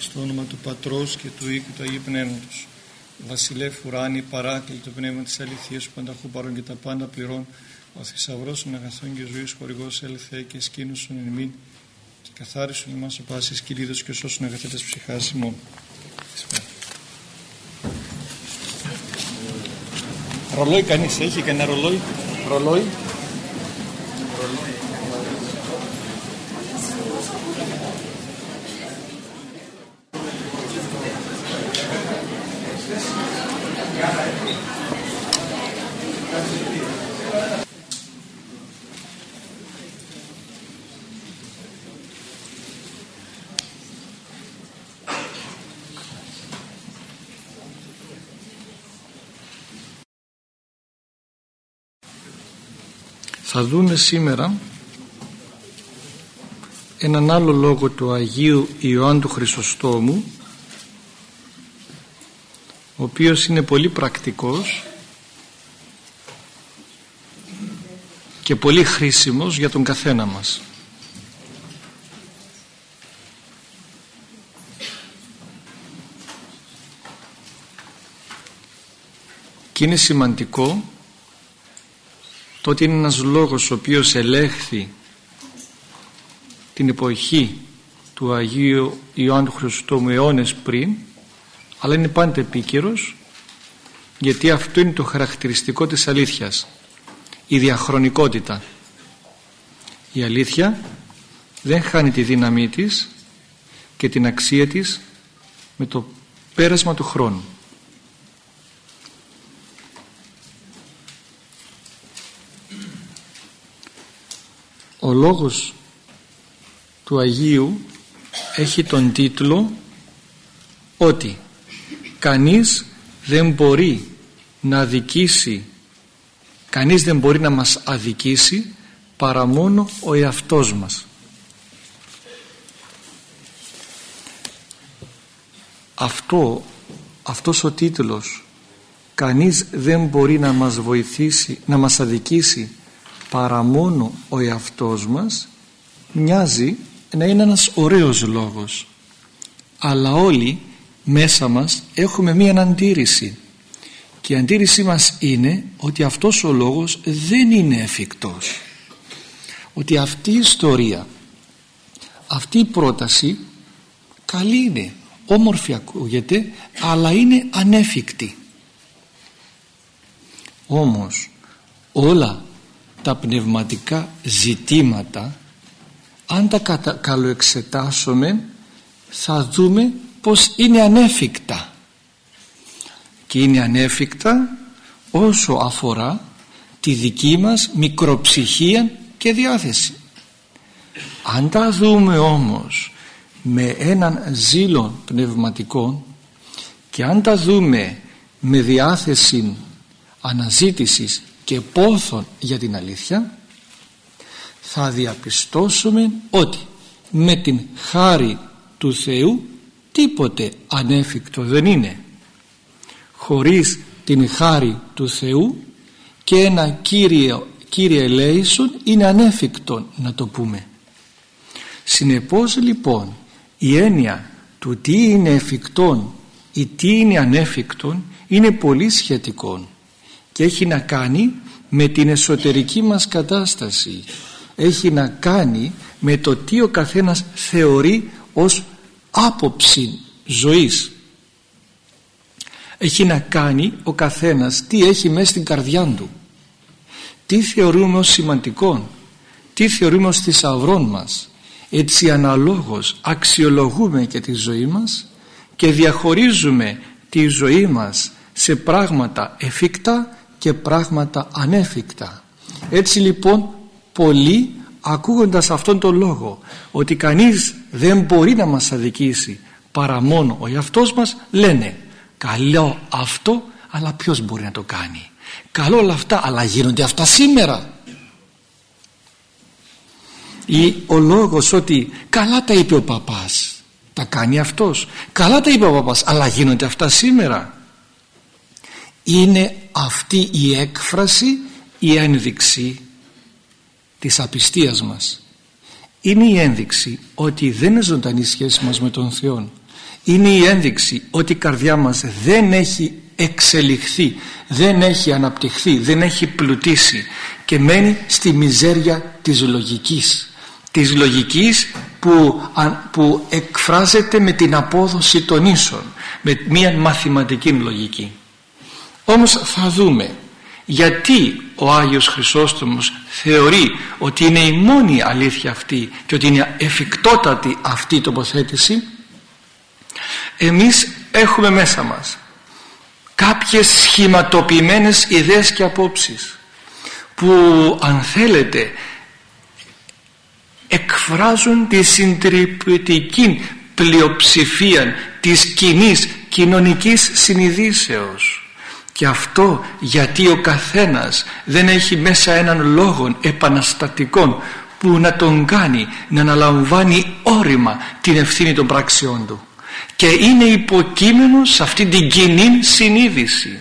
στο όνομα του Πατρός και του Οίκου του Αγίου Πνεύματος. Βασιλεύ ουράνι, παράκλητο πνεύμα της αληθείας που πανταχού παρών και τα πάντα πληρών, ο θησαυρός των αγαθών και ζωής χορηγός έλθε και σκήνωσον εν μην και καθάρισον εμάς ο πάσης κυρίδος και σώσον αγαθέτες ψυχάς ημών. Ρολόι κανείς έχει κανένα ρολόι. Ρολόι. Θα δούμε σήμερα έναν άλλο λόγο του Αγίου Ιωάννου Χρυσοστόμου ο οποίος είναι πολύ πρακτικός και πολύ χρήσιμος για τον καθένα μας. Και είναι σημαντικό το ότι είναι ένας λόγος ο οποίος ελέγχθη την εποχή του Αγίου Ιωάννου Χριστόμου αιώνες πριν αλλά είναι πάντα επίκαιρος γιατί αυτό είναι το χαρακτηριστικό της αλήθειας. Η διαχρονικότητα. Η αλήθεια δεν χάνει τη δύναμή της και την αξία της με το πέρασμα του χρόνου ο λόγος του Αγίου έχει τον τίτλο ότι κανείς δεν μπορεί να αδικήσει κανείς δεν μπορεί να μας αδικήσει παρά μόνο ο εαυτός μας αυτό αυτός ο τίτλος κανείς δεν μπορεί να μας βοηθήσει να μας αδικήσει παρά μόνο ο εαυτός μας μοιάζει να είναι ένας ωραίος λόγος. Αλλά όλοι μέσα μας έχουμε μία αντίρρηση. Και η αντίρρησή μας είναι ότι αυτός ο λόγος δεν είναι εφικτός. Ότι αυτή η ιστορία αυτή η πρόταση καλή είναι όμορφη ακούγεται αλλά είναι ανέφικτη. Όμως όλα τα πνευματικά ζητήματα αν τα καλοεξετάσουμε θα δούμε πως είναι ανέφικτα. Και είναι ανέφικτα όσο αφορά τη δική μας μικροψυχία και διάθεση. Αν τα δούμε όμως με έναν ζήλο πνευματικό και αν τα δούμε με διάθεση αναζήτησης και πόθον για την αλήθεια θα διαπιστώσουμε ότι με την χάρη του Θεού τίποτε ανέφικτο δεν είναι. Χωρίς την χάρη του Θεού και ένα κύριο, κύριε ελέησον είναι ανέφικτο να το πούμε. Συνεπώς λοιπόν η έννοια του τι είναι εφικτόν ή τι είναι ανέφικτον είναι πολύ σχετικό και έχει να κάνει με την εσωτερική μας κατάσταση. Έχει να κάνει με το τι ο καθένας θεωρεί ως άποψη ζωής. Έχει να κάνει ο καθένας τι έχει μέσα στην καρδιά του. Τι θεωρούμε ως σημαντικό τι θεωρούμε ως θησαυρό μας. Έτσι αναλόγως αξιολογούμε και τη ζωή μας και διαχωρίζουμε τη ζωή μας σε πράγματα εφικτά και πράγματα ανέφικτα. Έτσι λοιπόν πολλοί ακούγοντας αυτόν τον λόγο ότι κανείς δεν μπορεί να μας αδικήσει παρά μόνο ο εαυτός μας λένε καλό αυτό αλλά ποιος μπορεί να το κάνει; Καλό όλα αυτά αλλά γίνονται αυτά σήμερα ή ο λόγος ότι καλά τα είπε ο παπάς τα κάνει αυτός καλά τα είπε ο παπάς αλλά γίνονται αυτά σήμερα είναι αυτή η έκφραση η ένδειξη της απιστίας μας είναι η ένδειξη ότι δεν είναι ζωντανή σχέση μας με τον Θεό είναι η ένδειξη ότι η καρδιά μας δεν έχει εξελιχθεί, δεν έχει αναπτυχθεί, δεν έχει πλουτίσει και μένει στη μιζέρια της λογικής. Της λογικής που, που εκφράζεται με την απόδοση των ίσων, με μια μαθηματική λογική. Όμως θα δούμε γιατί ο Άγιος Χρυσόστομος θεωρεί ότι είναι η μόνη αλήθεια αυτή και ότι είναι εφικτότατη αυτή η τοποθέτηση. Εμείς έχουμε μέσα μας κάποιες σχηματοποιημένες ιδέες και απόψεις που αν θέλετε εκφράζουν τη συντριπτική πλειοψηφία της κοινής κοινωνικής συνειδήσεως και αυτό γιατί ο καθένας δεν έχει μέσα έναν λόγο επαναστατικό που να τον κάνει να αναλαμβάνει όρημα την ευθύνη των πράξεών του. Και είναι υποκείμενο σε αυτή την κοινή συνείδηση.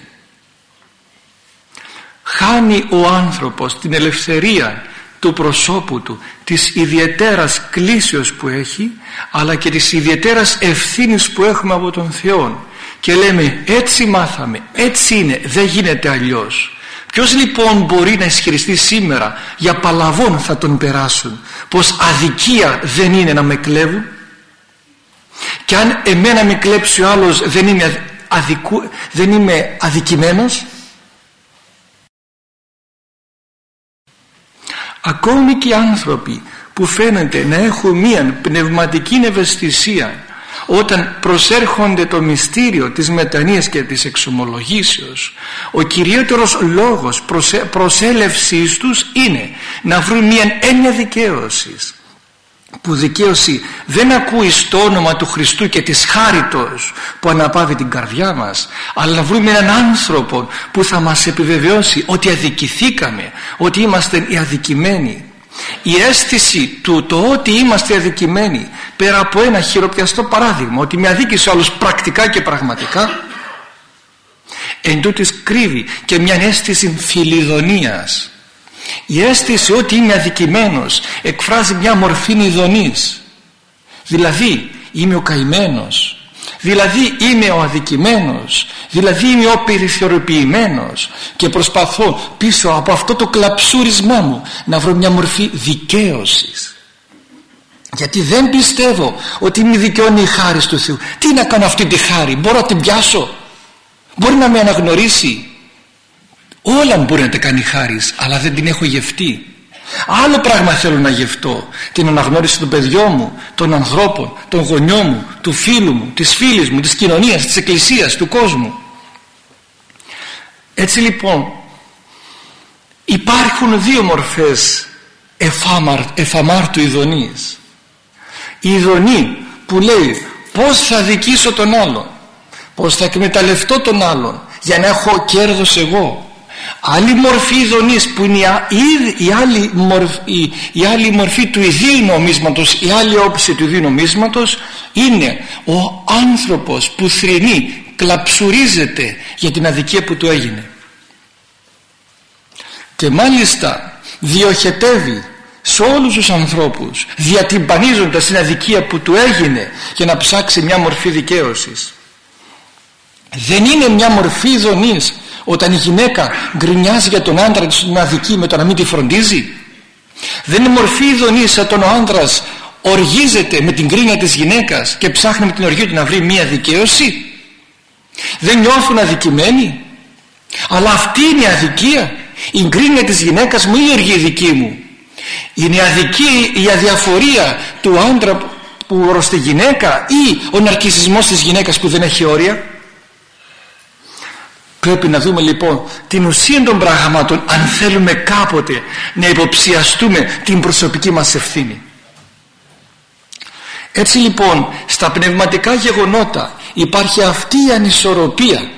Χάνει ο άνθρωπος την ελευθερία του προσώπου του της ιδιαιτέρας κλήσεως που έχει αλλά και της ιδιαιτέρας ευθύνης που έχουμε από τον Θεό και λέμε έτσι μάθαμε έτσι είναι δεν γίνεται αλλιώς ποιος λοιπόν μπορεί να ισχυριστεί σήμερα για παλαβόν θα τον περάσουν πως αδικία δεν είναι να με κλέβουν και αν εμένα με κλέψει ο άλλος δεν είμαι, αδικου, δεν είμαι αδικημένος; Ακόμη και οι άνθρωποι που φαίνεται να έχουν μία πνευματική ευαισθησία όταν προσέρχονται το μυστήριο της μετανοίας και της εξομολογήσεως ο κυριότερος λόγος προσέλευσής τους είναι να βρουν μία έννοια δικαίωσης που δικαίωση δεν ακούει στο όνομα του Χριστού και της χάριτος που αναπαύει την καρδιά μας αλλά να βρούμε έναν άνθρωπο που θα μας επιβεβαιώσει ότι αδικηθήκαμε ότι είμαστε οι αδικημένοι η αίσθηση του το ότι είμαστε αδικημένοι πέρα από ένα χειροπιαστό παράδειγμα ότι με αδίκησε ο πρακτικά και πραγματικά εν κρύβει και μια αίσθηση φιλιδονίας. Η αίσθηση ότι είμαι αδικημένος εκφράζει μια μορφή ειδονής δηλαδή είμαι ο καημένος δηλαδή είμαι ο αδικημένος δηλαδή είμαι ο περιθωριοποιημένος και προσπαθώ πίσω από αυτό το κλαψούρισμά μου να βρω μια μορφή δικαίωσης. Γιατί δεν πιστεύω ότι με δικαιώνει η χάρη του Θεού. Τι να κάνω αυτή τη χάρη μπορώ να την πιάσω. Μπορεί να με αναγνωρίσει. Όλα μπορεί να τα κάνει χάρης αλλά δεν την έχω γευτεί άλλο πράγμα θέλω να γευτώ. Την αναγνώριση των παιδιών μου των ανθρώπων, των γονιών μου του φίλου μου, της φίλης μου, της κοινωνίας της εκκλησίας, του κόσμου. Έτσι λοιπόν υπάρχουν δύο μορφές εφάμαρ, εφαμάρτου ειδονής. Η ειδονή που λέει πως θα δικήσω τον άλλον; Πως θα εκμεταλλευτώ τον άλλον για να έχω κέρδος εγώ; Άλλη μορφή ειδονής που είναι η, η, άλλη μορφή, η, άλλη μορφή του ιδίου νομίσματος η άλλη όψη του ιδίου νομίσματος είναι ο άνθρωπος που θρηνεί κλαψουρίζεται για την αδικία που του έγινε. Και μάλιστα διοχετεύει σε όλους τους ανθρώπους διατυμπανίζοντας την αδικία που του έγινε για να ψάξει μια μορφή δικαίωσης. Δεν είναι μια μορφή ειδονής όταν η γυναίκα γκρινιάζει για τον άντρα της να αδική με το να μην τη φροντίζει δεν είναι μορφή ειδονής όταν ο άντρας οργίζεται με την κρίνια της γυναίκας και ψάχνει με την οργή του να βρει μία δικαίωση. Δεν νιώθουν αδικημένοι αλλά αυτή είναι η αδικία. Η γκρίνια της γυναίκας μου ή η οργή δική μου. Είναι η αδική η αδιαφορία του άντρα που προς τη γυναίκα ή ο ναρκισισμός της γυναίκας που δεν έχει όρια Πρέπει να δούμε λοιπόν την ουσία των πραγμάτων αν θέλουμε κάποτε να υποψιαστούμε την προσωπική μας ευθύνη. Έτσι λοιπόν στα πνευματικά γεγονότα υπάρχει αυτή η ανισορροπία.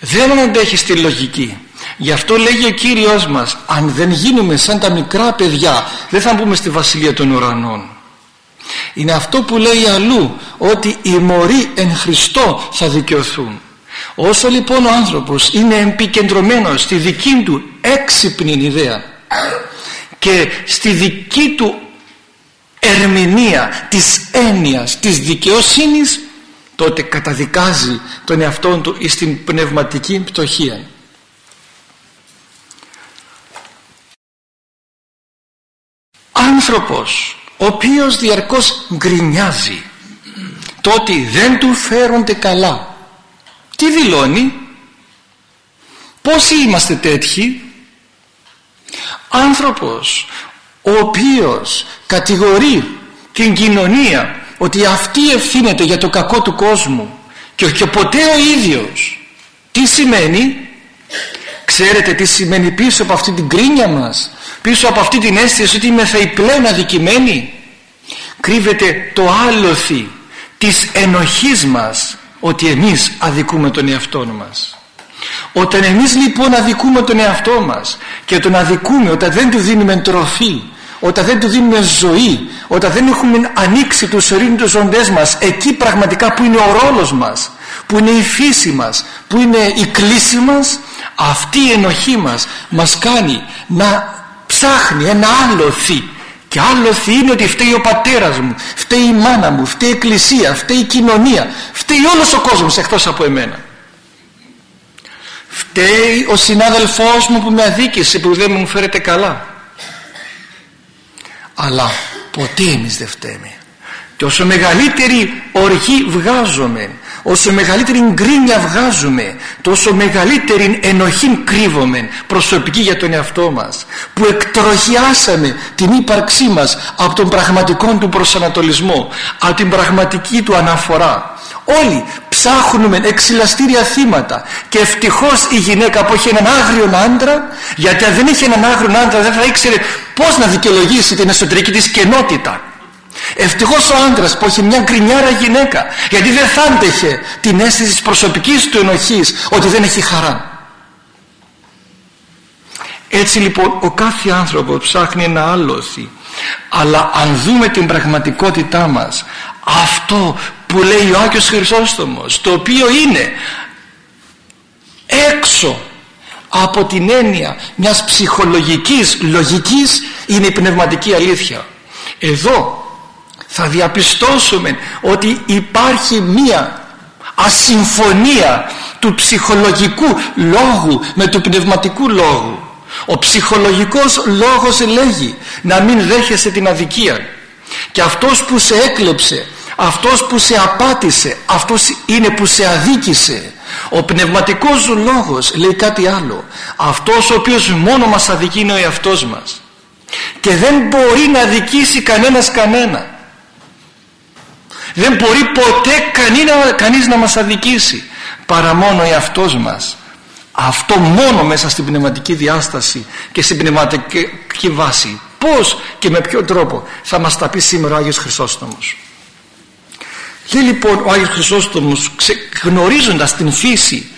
Δεν αντέχει στη λογική. Γι' αυτό λέγει ο Κύριος μας αν δεν γίνουμε σαν τα μικρά παιδιά δεν θα μπούμε στη Βασιλεία των Ουρανών. Είναι αυτό που λέει αλλού ότι οι μωροί εν Χριστώ θα δικαιωθούν. Όσο λοιπόν ο άνθρωπος είναι επικεντρωμένος στη δική του έξυπνη ιδέα και στη δική του ερμηνεία της έννοιας της δικαιοσύνης τότε καταδικάζει τον εαυτό του στην πνευματική πτωχία. Άνθρωπος ο οποίος διαρκώς γκρινιάζει το ότι δεν του φέρονται καλά τι δηλώνει πόσοι είμαστε τέτοιοι. Άνθρωπος ο οποίος κατηγορεί την κοινωνία ότι αυτή ευθύνεται για το κακό του κόσμου και όχι ποτέ ο ίδιος. Τι σημαίνει; Ξέρετε τι σημαίνει πίσω από αυτή την κρίνια μας πίσω από αυτή την αίσθηση ότι είμαι πλέον αδικημένοι; Κρύβεται το άλοθη της ενοχής μας ότι εμείς αδικούμε τον εαυτό μας. Όταν εμείς λοιπόν αδικούμε τον εαυτό μας και τον αδικούμε όταν δεν του δίνουμε τροφή όταν δεν του δίνουμε ζωή όταν δεν έχουμε ανοίξει τους ορίνους ζωντές μας εκεί πραγματικά που είναι ο ρόλος μας που είναι η φύση μας που είναι η κλίση μας αυτή η ενοχή μας μας κάνει να ψάχνει ένα άλλο θη και άλλο θη είναι ότι φταίει ο πατέρας μου φταίει η μάνα μου, φταίει η εκκλησία φταίει η κοινωνία φταίει όλος ο κόσμος εκτός από εμένα. Φταίει ο συνάδελφός μου που με αδίκησε που δεν μου φέρεται καλά. Αλλά ποτέ εμείς δεν φταίμε. Και όσο μεγαλύτερη οργή βγάζουμε όσο μεγαλύτερη γκρίνια βγάζουμε τόσο μεγαλύτερη ενοχή κρύβουμε προσωπική για τον εαυτό μας που εκτροχιάσαμε την ύπαρξή μας από τον πραγματικό του προσανατολισμό από την πραγματική του αναφορά. Όλοι ψάχνουμε εξυλαστήρια θύματα και ευτυχώς η γυναίκα που έχει έναν άγριον άντρα γιατί αν δεν είχε έναν άγριον άντρα δεν θα ήξερε πως να δικαιολογήσει την εσωτερική της κενότητα Ευτυχώς ο άντρας που έχει μια γκρινιάρα γυναίκα γιατί δεν θα άντεχε την αίσθηση της προσωπικής του ενοχής ότι δεν έχει χαρά. Έτσι λοιπόν ο κάθε άνθρωπο ψάχνει ένα άλοθη αλλά αν δούμε την πραγματικότητά μας αυτό που λέει ο Άγιος Χρυσόστομος το οποίο είναι έξω από την έννοια μιας ψυχολογικής λογικής είναι η πνευματική αλήθεια εδώ θα διαπιστώσουμε ότι υπάρχει μία ασυμφωνία του ψυχολογικού λόγου με του πνευματικού λόγου. Ο ψυχολογικός λόγος λέγει να μην δέχεσαι την αδικία. Και αυτός που σε έκλεψε αυτός που σε απάτησε αυτός είναι που σε αδίκησε. Ο πνευματικός λόγος λέει κάτι άλλο. Αυτός ο οποίος μόνο μας αδικεί είναι ο εαυτός μας. Και δεν μπορεί να αδικήσει κανένας κανένα δεν μπορεί ποτέ κανίνα, κανείς να μας αδικήσει παρά μόνο εαυτός μας. Αυτό μόνο μέσα στην πνευματική διάσταση και στην πνευματική βάση. Πως και με ποιο τρόπο θα μας τα πει σήμερα ο Άγιος Χρυσόστομος. Λέει λοιπόν ο Άγιος Χρυσόστομος γνωρίζοντας την φύση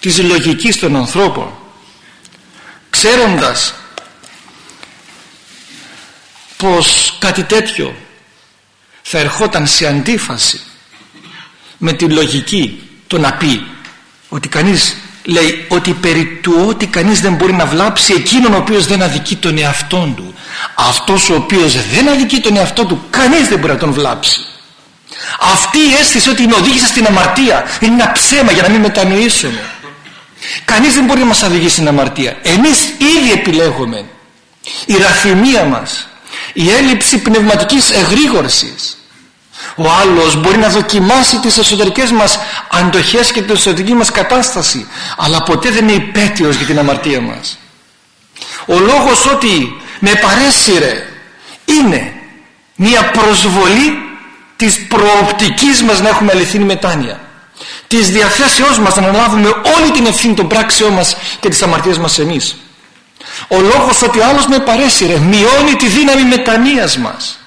της λογικής των ανθρώπων ξέροντας πως κάτι τέτοιο θα ερχόταν σε αντίφαση με τη λογική το να πει ότι κανείς λέει ότι περί του ότι κανείς δεν μπορεί να βλάψει εκείνον ο οποίος δεν αδικεί τον εαυτό του. Αυτός ο οποίος δεν αδικεί τον εαυτό του κανείς δεν μπορεί να τον βλάψει. Αυτή η αίσθηση ότι με οδήγησε στην αμαρτία είναι ένα ψέμα για να μην μετανοήσουμε. Κανείς δεν μπορεί να μας οδηγήσει στην αμαρτία. Εμείς ήδη επιλέγουμε. Η ραθυμία μας η έλλειψη πνευματικής εγρήγορσης. Ο άλλος μπορεί να δοκιμάσει τις εσωτερικές μας αντοχές και την εσωτερική μας κατάσταση αλλά ποτέ δεν είναι υπέτειος για την αμαρτία μας. Ο λόγος ότι με παρέσυρε είναι μια προσβολή της προοπτικής μας να έχουμε αληθινή μετάνοια της διαθέσεώς μας να αναλάβουμε όλη την ευθύνη των πράξεών μας και της αμαρτίας μας εμείς ο λόγος ότι ο άλλος με παρέσυρε μειώνει τη δύναμη μετανοίας μας.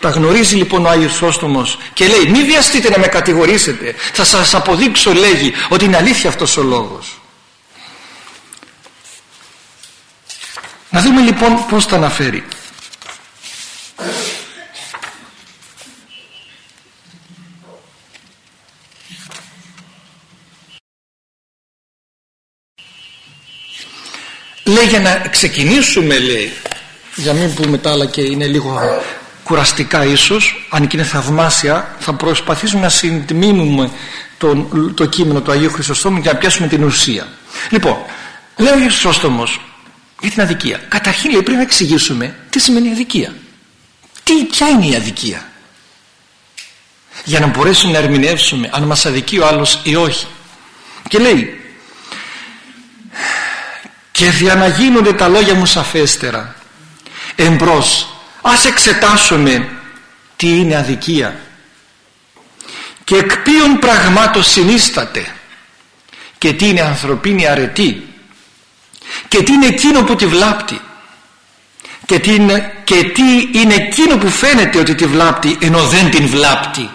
Τα γνωρίζει λοιπόν ο Άγιος Σώστομος και λέει μη βιαστείτε να με κατηγορήσετε. Θα σας αποδείξω λέγει ότι είναι αλήθεια αυτός ο λόγος να δούμε λοιπόν πως τα αναφέρει λέει για να ξεκινήσουμε λέει. Για μην πούμε τα άλλα και είναι λίγο κουραστικά ίσως αν και είναι θαυμάσια θα προσπαθήσουμε να συντμήνουμε το, το κείμενο του Αγίου Χρυσοστόμου για να πιάσουμε την ουσία. Λοιπόν λέει ο Χρυσόστομος για την αδικία. Καταρχήν λέει πρέπει να εξηγήσουμε τι σημαίνει αδικία. Τι, ποια είναι η αδικία; Για να μπορέσουμε να ερμηνεύσουμε αν μας αδικεί ο άλλος ή όχι. Και λέει και για να γίνονται τα λόγια μου σαφέστερα εμπρός ας εξετάσουμε τι είναι αδικία. Και εκ ποιων πραγμάτων συνίσταται και τι είναι ανθρωπίνη αρετή και τι είναι εκείνο που τη βλάπτει. Και τι είναι, και τι είναι εκείνο που φαίνεται ότι τη βλάπτει ενώ δεν την βλάπτει.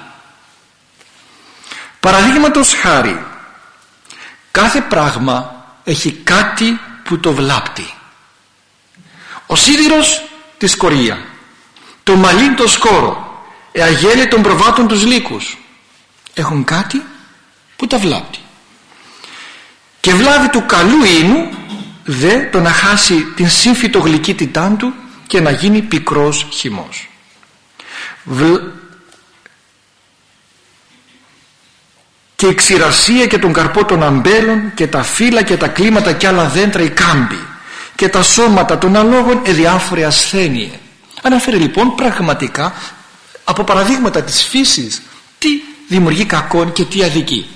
Παραδείγματος χάρη κάθε πράγμα έχει κάτι που το βλάπτει. Ο σίδηρος της σκορία το μαλλί το σκόρο εαγέλη των προβάτων τους λύκους έχουν κάτι που τα βλάπτει. Και βλάβει του καλού ίνου δε το να χάσει την σύμφυτο γλυκύτητά του και να γίνει πικρός χυμός και η ξηρασία και τον καρπό των αμπέλων και τα φύλλα και τα κλίματα και άλλα δέντρα η κάμπη και τα σώματα των αλόγων εδιάφορε ασθένειε. Αναφέρει λοιπόν πραγματικά από παραδείγματα της φύσης τι δημιουργεί κακόν και τι αδικεί.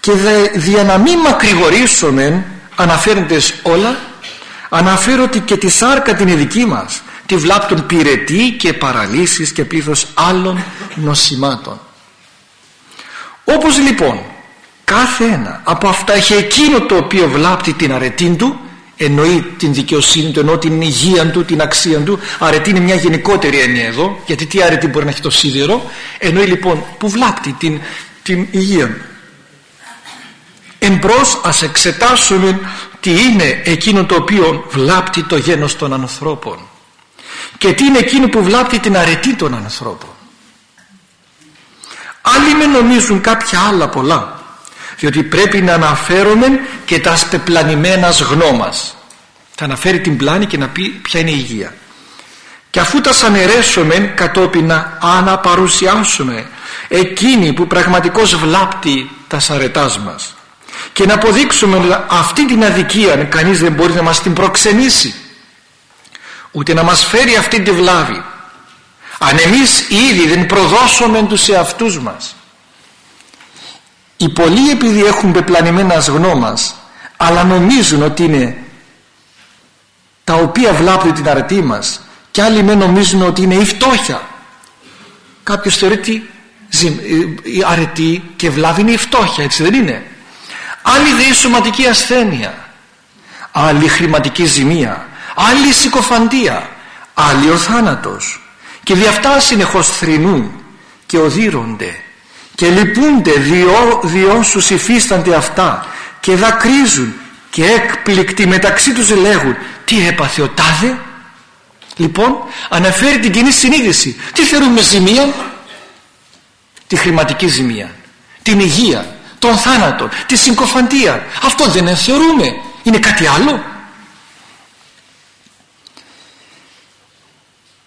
Και δε, δια να μην μακρηγορήσουμε αναφέροντες όλα αναφέρω ότι και τη σάρκα την ειδική μας τη βλάπτουν πυρετή και παραλύσεις και πλήθος άλλων νοσημάτων όπως λοιπόν κάθε ένα από αυτά έχει εκείνο το οποίο βλάπτει την αρετή του εννοεί την δικαιοσύνη του, εννοεί την υγεία του, την αξία του αρετή είναι μια γενικότερη έννοια εδώ γιατί τι αρετή μπορεί να έχει το σίδερο εννοεί λοιπόν που βλάπτει την, την υγεία. Εμπρός ας εξετάσουμε τι είναι εκείνο το οποίο βλάπτει το γένος των ανθρώπων. Και τι είναι εκείνο που βλάπτει την αρετή των ανθρώπων άλλοι με νομίζουν κάποια άλλα πολλά διότι πρέπει να αναφέρουμε και τα σπεπλανημένα γνώμας. Θα αναφέρει την πλάνη και να πει ποια είναι η υγεία. Και αφού τα σανερέσουμε κατόπιν να αναπαρουσιάσουμε εκείνη που πραγματικώς βλάπτει τα σαρετάς μας και να αποδείξουμε αυτή την αδικία κανείς δεν μπορεί να μας την προξενήσει ούτε να μας φέρει αυτή τη βλάβη αν εμείς ήδη δεν προδώσουμε τους εαυτούς μας οι πολλοί επειδή έχουν πεπλανημένα γνώμας αλλά νομίζουν ότι είναι τα οποία βλάπτουν την αρετή μας και άλλοι με νομίζουν ότι είναι η φτώχεια. Κάποιος θεωρεί ότι η αρετή και βλάβη είναι η φτώχεια έτσι δεν είναι. Άλλη δε η σωματική ασθένεια άλλη χρηματική ζημία άλλη συκοφαντία άλλη ο θάνατος και δι' αυτά συνεχώς θρηνούν και οδύρονται και λυπούνται διό, διόσους υφίστανται αυτά και δακρύζουν και έκπληκτοι μεταξύ τους λέγουν τι έπαθε ο τάδε; Λοιπόν αναφέρει την κοινή συνείδηση. Τι θεωρούμε ζημία; Τη χρηματική ζημία την υγεία τον θάνατο τη συγκοφαντία. Αυτό δεν θεωρούμε. Είναι κάτι άλλο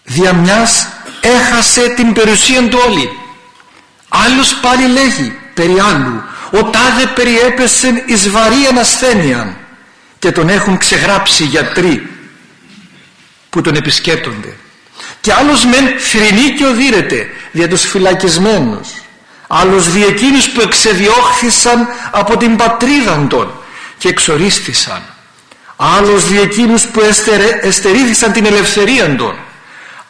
δια μιας έχασε την περιουσία του όλη. Άλλος πάλι λέγει περί άλλου ο τάδε περιέπεσεν εις βαρύ ασθένεια και τον έχουν ξεγράψει γιατροί που τον επισκέπτονται και άλλος μεν θρηνεί και οδύρεται δια τους φυλακισμένους. Άλλος δι' εκείνους που εξεδιώχθησαν από την πατρίδα των και εξορίστησαν. Άλλος δι' εκείνους που εστερήθησαν την ελευθερία των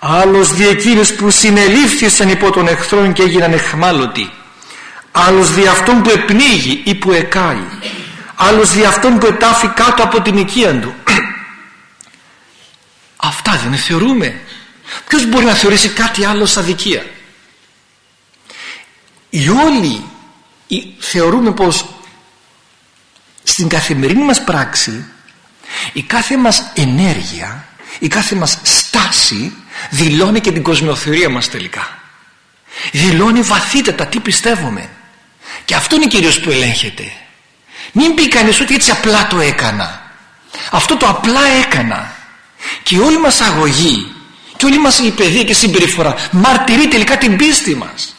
άλλος δι' εκείνους που συνελήφθησαν υπό των εχθρών και έγιναν εχμάλωτοι. Άλλος δι' αυτόν που επνίγει ή που εκάει. Άλλος δι' αυτόν που ετάφει κάτω από την οικία του. Αυτά δεν θεωρούμε. Ποιος μπορεί να θεωρήσει κάτι άλλο σαν αδικία οι όλοι θεωρούμε πως στην καθημερινή μας πράξη η κάθε μας ενέργεια η κάθε μας στάση δηλώνει και την κοσμοθεωρία μας τελικά. Δηλώνει βαθύτατα τι πιστεύουμε. Και αυτό είναι κυρίως που ελέγχεται. Μην πει κανείς ότι έτσι απλά το έκανα. Αυτό το απλά έκανα. Και η όλη μας αγωγή και όλη μας η παιδεία και συμπεριφορά μαρτυρεί τελικά την πίστη μας.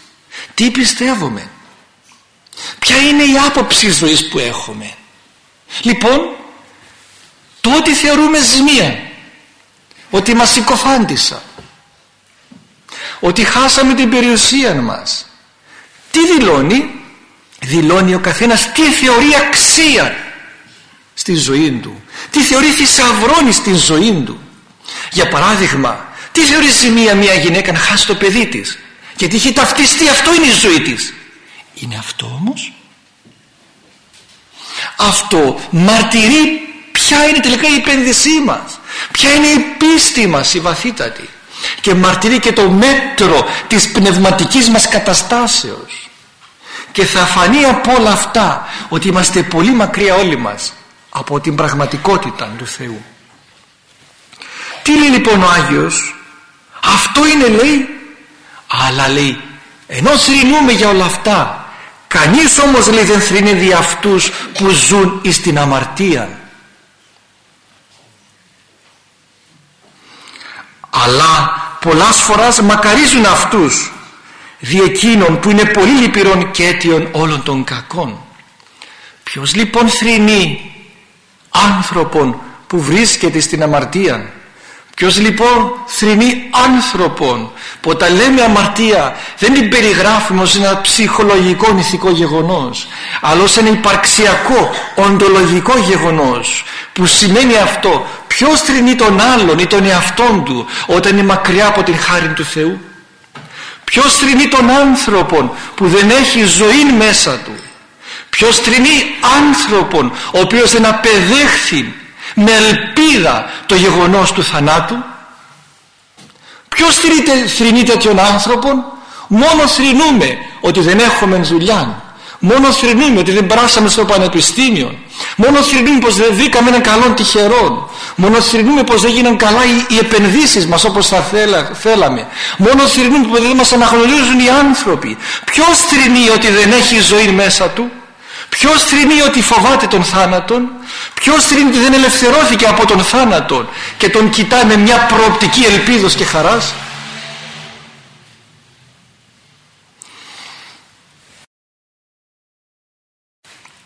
Τι πιστεύουμε. Ποια είναι η άποψη ζωής που έχουμε. Λοιπόν το ότι θεωρούμε ζημία ότι μας συκοφάντησαν ότι χάσαμε την περιουσία μας. Τι δηλώνει; Δηλώνει ο καθένας τι θεωρεί αξία στη ζωή του. Τι θεωρεί θησαυρώνει στη ζωή του. Για παράδειγμα τι θεωρεί ζημία μια γυναίκα να χάσει το παιδί της; Γιατί έχει ταυτιστεί αυτό είναι η ζωή της. Είναι αυτό όμως; Αυτό μαρτυρεί ποια είναι τελικά η επένδυσή μας. Ποια είναι η πίστη μας η βαθύτατη και μαρτυρεί και το μέτρο της πνευματικής μας καταστάσεως. Και θα φανεί από όλα αυτά ότι είμαστε πολύ μακριά όλοι μας από την πραγματικότητα του Θεού. Τι λέει λοιπόν ο Άγιος; Αυτό είναι λέει αλλά λέει ενώ θρηνούμε για όλα αυτά κανείς όμως λέει δεν θρηνεί δι' αυτούς που ζουν εις την αμαρτία αλλά πολλάς φοράς μακαρίζουν αυτούς δι' εκείνων που είναι πολύ λυπηρών και αίτιων όλων των κακών. Ποιος λοιπόν θρηνεί άνθρωπον που βρίσκεται στην αμαρτία; Ποιος λοιπόν θρυνεί άνθρωπον; Που όταν λέμε αμαρτία δεν την περιγράφουμε ως ένα ψυχολογικό ηθικό γεγονός αλλά ως ένα υπαρξιακό οντολογικό γεγονός που σημαίνει αυτό ποιος θρυνεί τον άλλον ή τον εαυτόν του όταν είναι μακριά από την χάρη του Θεού; Ποιος θρυνεί τον άνθρωπον που δεν έχει ζωή μέσα του; Ποιος θρυνεί άνθρωπον ο οποίος δεν απεδέχθη με ελπίδα το γεγονός του θανάτου. Ποιος θρυνεί τέτοιον άνθρωπον; Μόνο θρυνούμε ότι δεν έχουμε δουλειά μόνο θρυνούμε ότι δεν περάσαμε στο πανεπιστήμιο. Μόνο θρυνούμε πως δεν βρήκαμε έναν καλό τυχερό μόνο θρυνούμε πως δεν γίναν καλά οι, οι επενδύσεις μας όπως θα θέλα, θέλαμε. Μόνο θρυνούμε πως δεν μας αναγνωρίζουν οι άνθρωποι. Ποιος θρυνεί ότι δεν έχει ζωή μέσα του; Ποιος θρυνεί ότι φοβάται τον θάνατον; Ποιος θρυνεί ότι δεν ελευθερώθηκε από τον θάνατον Και τον κοιτάει με μια προοπτική ελπίδος και χαράς;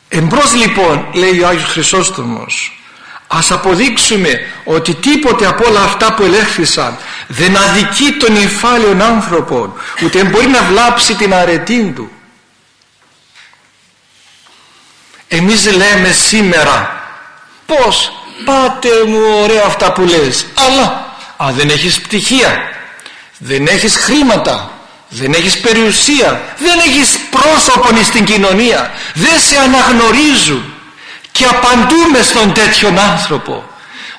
Εμπρός λοιπόν λέει ο Άγιος Χρυσόστομος Ας αποδείξουμε ότι τίποτε από όλα αυτά που ελέγχθησαν δεν αδικεί τον υφάλιον άνθρωπο ούτε μπορεί να βλάψει την αρετή του εμείς λέμε σήμερα. Πως πάτε μου ωραία αυτά που λες. Αλλά αν δεν έχεις πτυχία. Δεν έχεις χρήματα. Δεν έχεις περιουσία. Δεν έχεις πρόσωπο στην κοινωνία. Δεν σε αναγνωρίζουν. Και απαντούμε στον τέτοιον άνθρωπο.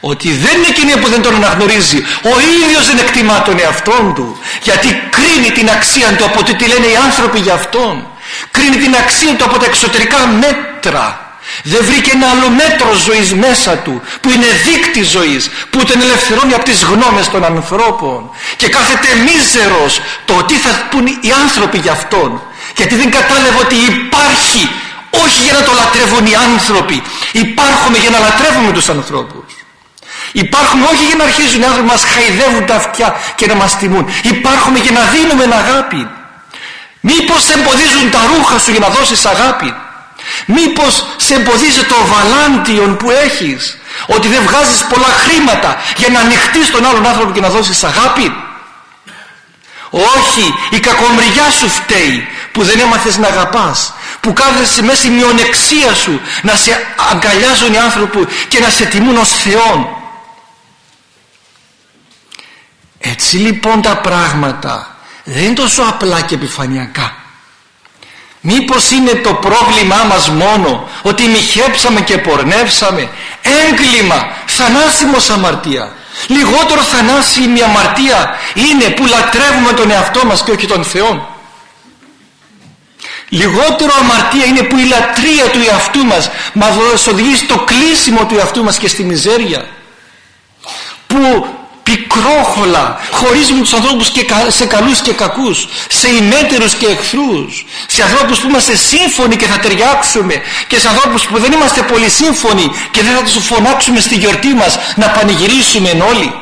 Ότι δεν είναι εκείνη που δεν τον αναγνωρίζει. Ο ίδιος δεν εκτιμά τον εαυτόν του. Γιατί κρίνει την αξία του από το τι λένε οι άνθρωποι για αυτόν. Κρίνει την αξία του από τα εξωτερικά μέτρα δεν βρήκε ένα άλλο μέτρο ζωής μέσα του που είναι δίκτυ ζωής που τον ελευθερώνει από τις γνώμες των ανθρώπων. Και κάθεται μίζερος το τι θα πούν οι άνθρωποι για αυτόν. Γιατί δεν κατάλαβε ότι υπάρχει όχι για να το λατρεύουν οι άνθρωποι υπάρχουμε για να λατρεύουμε τους ανθρώπους. Υπάρχουμε όχι για να αρχίζουν οι άνθρωποι να μας χαϊδεύουν τα αυτιά και να μας τιμούν. Υπάρχουμε για να δίνουμε αγάπη. Μήπως εμποδίζουν τα ρούχα σου για να δώσεις αγάπη; Μήπως σε εμποδίζει το βαλάντιον που έχεις ότι δεν βγάζεις πολλά χρήματα για να ανοιχτείς τον άλλον άνθρωπο και να δώσεις αγάπη; Όχι η κακομριά σου φταίει που δεν έμαθες να αγαπάς που κάθεσαι μέσα στη μειονεξία σου να σε αγκαλιάζουν οι άνθρωποι και να σε τιμούν ως Θεόν. Έτσι λοιπόν τα πράγματα δεν είναι τόσο απλά και επιφανειακά Μήπως είναι το πρόβλημά μας μόνο ότι μιχέψαμε και πορνεύσαμε; Έγκλημα, θανάσιμος αμαρτία. Λιγότερο θανάσιμη αμαρτία είναι που λατρεύουμε τον εαυτό μας και όχι τον Θεό λιγότερο αμαρτία είναι που η λατρεία του εαυτού μας μας οδηγεί στο κλείσιμο του εαυτού μας και στη μιζέρια. Που πικρόχολα χωρίζουμε τους ανθρώπους και σε καλούς και κακούς σε ημέτερους και εχθρούς σε ανθρώπους που είμαστε σύμφωνοι και θα ταιριάξουμε και σε ανθρώπους που δεν είμαστε πολύ σύμφωνοι και δεν θα τους φωνάξουμε στη γιορτή μας να πανηγυρίσουμε όλοι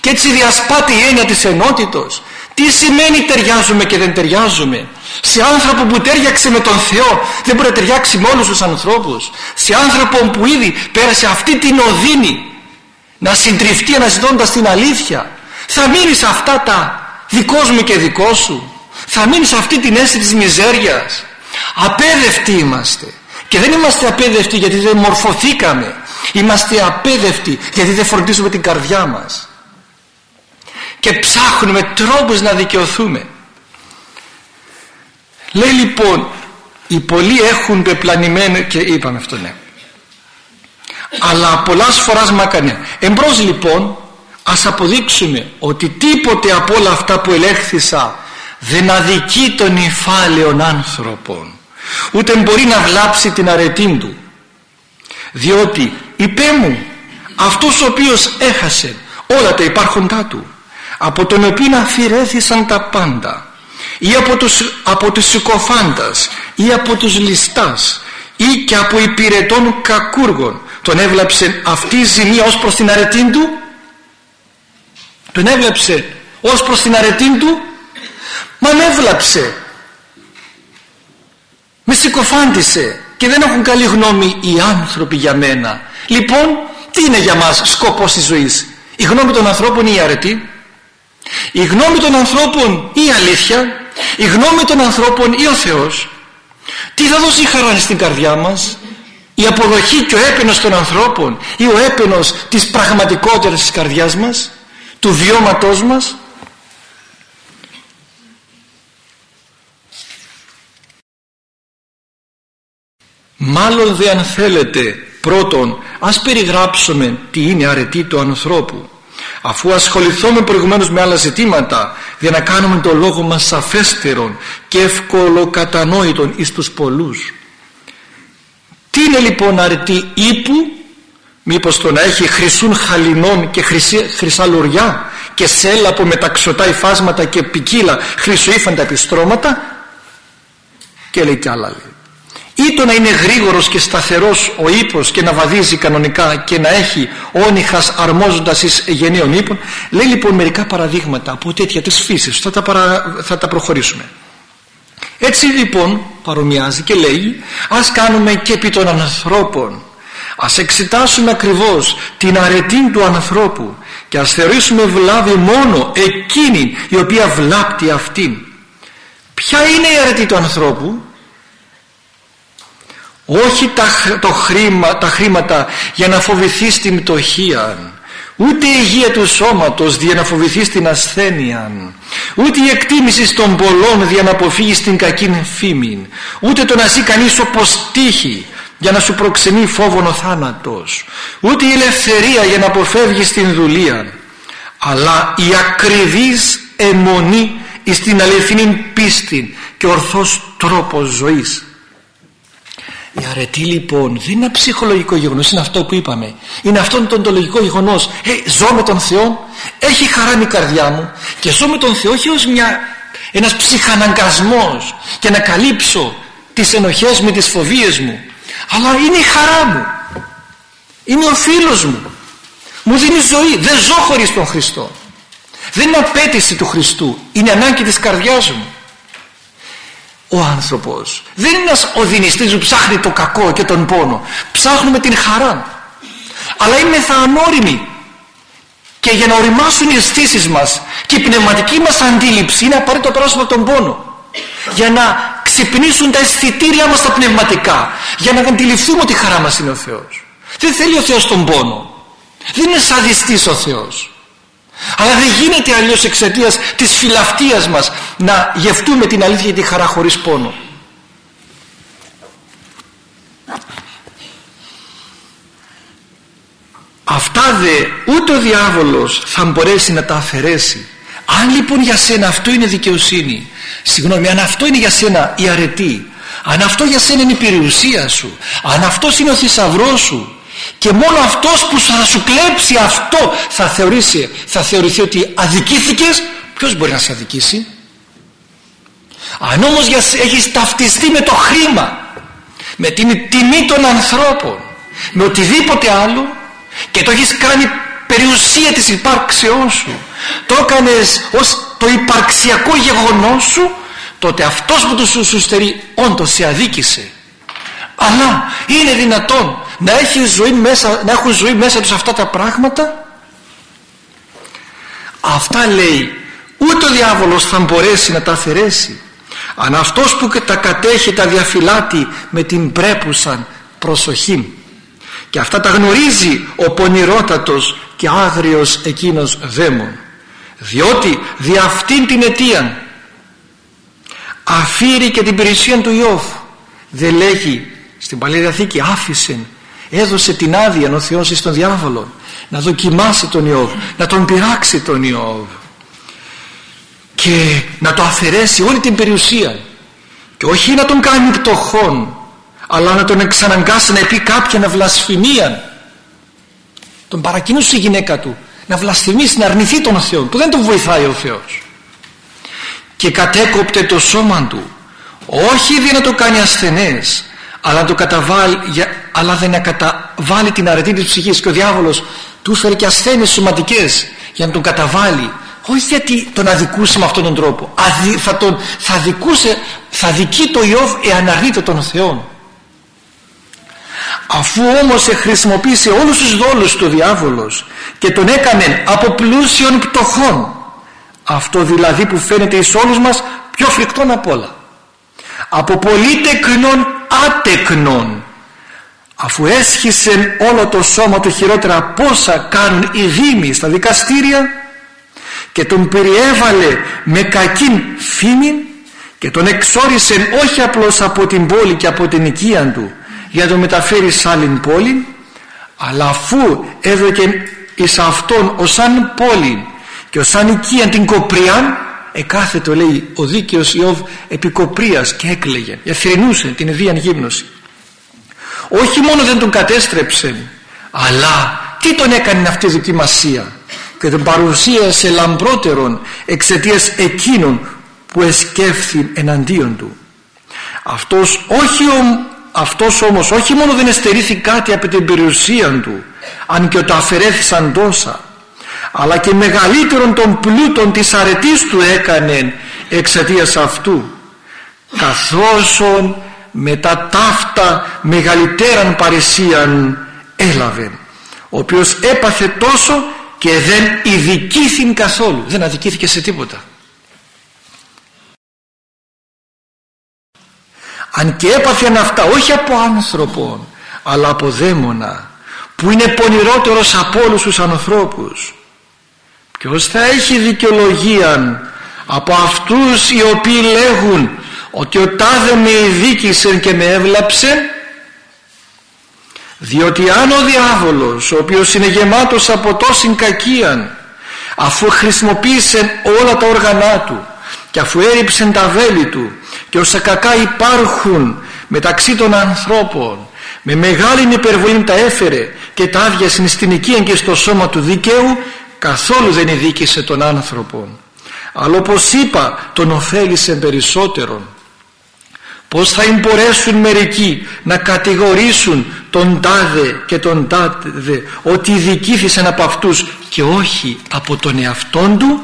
και έτσι διασπάται η έννοια της ενότητος. Τι σημαίνει ταιριάζουμε και δεν ταιριάζουμε; Σε άνθρωπο που τέριαξε με τον Θεό δεν μπορεί να ταιριάξει με όλους τους ανθρώπους. Σε άνθρωπο που ήδη πέρασε αυτή την οδύνη να συντριφτεί αναζητώντας την αλήθεια. Θα μείνει σε αυτά τα δικός μου και δικός σου θα μείνει σε αυτή την αίσθηση της μιζέριας. Απέδευτοι είμαστε. Και δεν είμαστε απέδευτοι γιατί δεν μορφωθήκαμε. Είμαστε απέδευτοι γιατί δεν φροντίζουμε την καρδιά μας. Και ψάχνουμε τρόπους να δικαιωθούμε. Λέει λοιπόν οι πολλοί έχουν πεπλανημένο και είπαμε αυτό ναι αλλά πολλάς φοράς μακανιά εμπρός λοιπόν ας αποδείξουμε ότι τίποτε από όλα αυτά που ελέγχθησα δεν αδικεί τον υφάλαιον άνθρωπον. Ούτε μπορεί να βλάψει την αρετή του. Διότι είπε μου αυτός ο οποίος έχασε όλα τα υπάρχοντά του από τον οποίο αφηρέθησαν τα πάντα ή από τους, από τους συκοφάντας ή από τους ληστάς ή και από υπηρετών κακούργων τον έβλαψε αυτή η ζημία ως προς την αρετή του. Τον έβλαψε ως προς την αρετή του μα με έβλαψε. Με συκοφάντησε και δεν έχουν καλή γνώμη οι άνθρωποι για μένα. Λοιπόν τι είναι για μας σκοπός της ζωής; Η γνώμη των ανθρώπων ή η αρετή; Η γνώμη των ανθρώπων ή η αλήθεια; Η γνώμη των ανθρώπων ή ο Θεός; Τι θα δώσει χαρά στην καρδιά μας; Η αποδοχή και ο έπαινος των ανθρώπων ή ο έπαινος της πραγματικότητας της καρδιάς μας του βιώματός μας. Μάλλον δεν αν θέλετε πρώτον ας περιγράψουμε τι είναι αρετή του ανθρώπου. Αφού ασχοληθούμε προηγουμένως με άλλα ζητήματα για να κάνουμε το λόγο μας σαφέστερον και εύκολο κατανόητον εις τους πολλούς τι είναι λοιπόν αρετή ύπου; Μήπως το να έχει χρυσούν χαλινών και χρυσά λουριά και σέλα από μεταξωτά υφάσματα και ποικίλα χρυσοήφαντα επιστρώματα; Και λέει κι άλλα λέει. Ή το να είναι γρήγορος και σταθερός ο ύπος και να βαδίζει κανονικά και να έχει όνυχας αρμόζοντας εις γενναίων ύπων; Λέει λοιπόν μερικά παραδείγματα από τέτοια της φύσης. Θα τα, θα τα προχωρήσουμε. Έτσι λοιπόν παρομοιάζει και λέει ας κάνουμε και επί των ανθρώπων. Ας εξετάσουμε ακριβώς την αρετή του ανθρώπου και ας θεωρήσουμε βλάβη μόνο εκείνη η οποία βλάπτει αυτήν ποια είναι η αρετή του ανθρώπου; Όχι τα, το χρήμα, τα χρήματα για να φοβηθεί την πτωχία ούτε η υγεία του σώματος για να φοβηθεί την ασθένεια ούτε η εκτίμηση των πολλών για να αποφύγει την κακή φήμη ούτε το να ζει κανείς όπως τύχει για να σου προξενεί φόβον ο θάνατος. Ούτε η ελευθερία για να αποφεύγεις την δουλεία αλλά η ακριβής αιμονή στην αληθινή πίστη και ορθός τρόπος ζωής η αρετή λοιπόν δεν είναι ένα ψυχολογικό γεγονός, είναι αυτό που είπαμε. Είναι αυτό το ontολογικό γεγονός. Ε, ζω με τον Θεό, έχει χαρά η καρδιά μου και ζω με τον Θεό όχι ως μια, ένας ψυχαναγκασμός και να καλύψω τις ενοχές μου, τις φοβίες μου. Αλλά είναι η χαρά μου. Είναι ο φίλος μου. Μου δίνει ζωή. Δεν ζω χωρίς τον Χριστό. Δεν είναι απέτηση του Χριστού. Είναι ανάγκη της καρδιάς μου ο άνθρωπος. Δεν είναι ένας οδυνιστής που ψάχνει το κακό και τον πόνο. Ψάχνουμε την χαρά. Αλλά είναι θα ανώριμοι. Και για να οριμάσουν οι αισθήσεις μας και η πνευματική μας αντίληψη είναι απαραίτητο πρόσωπο τον πόνο. Για να ξυπνήσουν τα αισθητήριά μας τα πνευματικά. Για να αντιληφθούμε ότι η χαρά μας είναι ο Θεός. Δεν θέλει ο Θεός τον πόνο. Δεν είναι σαδιστής ο Θεός αλλά δεν γίνεται αλλιώς εξαιτίας της φιλαυτίας μας να γευτούμε την αλήθεια και τη χαρά χωρίς πόνο. Αυτά δε ούτε ο διάβολος θα μπορέσει να τα αφαιρέσει. Αν λοιπόν για σένα αυτό είναι δικαιοσύνη, συγγνώμη, αν αυτό είναι για σένα η αρετή, αν αυτό για σένα είναι η περιουσία σου, αν αυτός είναι ο θησαυρός σου, και μόνο αυτός που θα σου κλέψει αυτό θα θεωρήσει, θα θεωρηθεί ότι αδικήθηκες ποιος μπορεί να σε αδικήσει; Αν όμως έχεις ταυτιστεί με το χρήμα με την τιμή των ανθρώπων με οτιδήποτε άλλο και το έχεις κάνει περιουσία της υπάρξεώς σου το έκανες ως το υπαρξιακό γεγονός σου τότε αυτός που του σου στερεί όντως σε αδίκησε. Αλλά είναι δυνατόν να, έχει ζωή μέσα, να έχουν ζωή μέσα τους αυτά τα πράγματα. Αυτά λέει ούτε ο διάβολος θα μπορέσει να τα αφαιρέσει. Αν αυτός που τα κατέχει τα διαφυλάτει με την πρέπουσαν προσοχή και αυτά τα γνωρίζει ο πονηρότατος και άγριος εκείνος δαίμον. Διότι δι' αυτήν την αιτία αφήρει και την περιουσία του Ιώβ. Δεν λέγει στην Παλαιά Διαθήκη άφησε έδωσε την άδεια ο Θεός στον διάβολο να δοκιμάσει τον Ιώβ να τον πειράξει τον Ιώβ και να το αφαιρέσει όλη την περιουσία. Και όχι να τον κάνει πτωχόν αλλά να τον εξαναγκάσει να πει κάποια βλασφημία τον παρακινούσε η γυναίκα του να βλασφημίσει, να αρνηθεί τον Θεό που δεν τον βοηθάει ο Θεός. Και κατέκοπτε το σώμα του. Όχι για να το κάνει ασθενές αλλά, το καταβάλει, αλλά δεν να καταβάλει την αρετή της ψυχής και ο διάβολος του φέρει και ασθένειες σωματικές για να τον καταβάλει. Όχι γιατί τον αδικούσε με αυτόν τον τρόπο. Θα, τον, θα, δικούσε, θα δικεί το Ιώβ εάν αρνείται τον Θεό αφού όμως χρησιμοποίησε όλους τους δόλους του διάβολος και τον έκανε από πλούσιον πτωχών αυτό δηλαδή που φαίνεται εις όλους μας πιο φρικτόν απ' όλα από πολύ τεκνών άτεκνων αφού έσχισε όλο το σώμα του χειρότερα πόσα κάνουν οι δήμοι στα δικαστήρια και τον περιέβαλε με κακήν φήμη και τον εξόρισε όχι απλώς από την πόλη και από την οικία του για να τον μεταφέρει σε άλλη πόλη αλλά αφού έδωκε εις αυτόν ως σαν πόλη και ως σαν οικία την κοπρία εκάθετο λέει ο δίκαιος Ιώβ επί κοπρίας και έκλαιγε. Ευθυνούσε την ευίαν γύμνωση. Όχι μόνο δεν τον κατέστρεψε αλλά τι τον έκανε αυτή η δοκιμασία και τον παρουσίασε λαμπρότερον εξαιτίας εκείνων που εσκέφθη εναντίον του. Αυτός, όχι, αυτός όμως όχι μόνο δεν εστερήθη κάτι από την περιουσία του αν και το αφαιρέθησαν τόσα αλλά και μεγαλύτερον των πλούτων της αρετής του έκανε εξαιτίας αυτού καθώς με τα ταύτα μεγαλύτεραν παρησίαν έλαβε ο οποίος έπαθε τόσο και δεν ειδικήθην καθόλου δεν αδικήθηκε σε τίποτα. Αν και έπαθεν αυτά όχι από άνθρωπο αλλά από δαίμονα που είναι πονηρότερος από όλους τους ανθρώπους ποιος θα έχει δικαιολογία από αυτούς οι οποίοι λέγουν ότι ο τάδε με ειδίκησε και με έβλαψε διότι αν ο διάβολος ο οποίος είναι γεμάτος από τόση κακίαν αφού χρησιμοποίησε όλα τα όργανά του και αφού έριψε τα βέλη του και όσα κακά υπάρχουν μεταξύ των ανθρώπων με μεγάλη υπερβολή τα έφερε και τα άδειασε στην οικία και στο σώμα του δικαίου καθόλου δεν ειδίκησε τον άνθρωπο αλλά όπως είπα τον ωφέλησε περισσότερον. Πως θα μπορέσουν μερικοί να κατηγορήσουν τον τάδε και τον τάδε ότι δικήθησαν από αυτούς και όχι από τον εαυτόν του;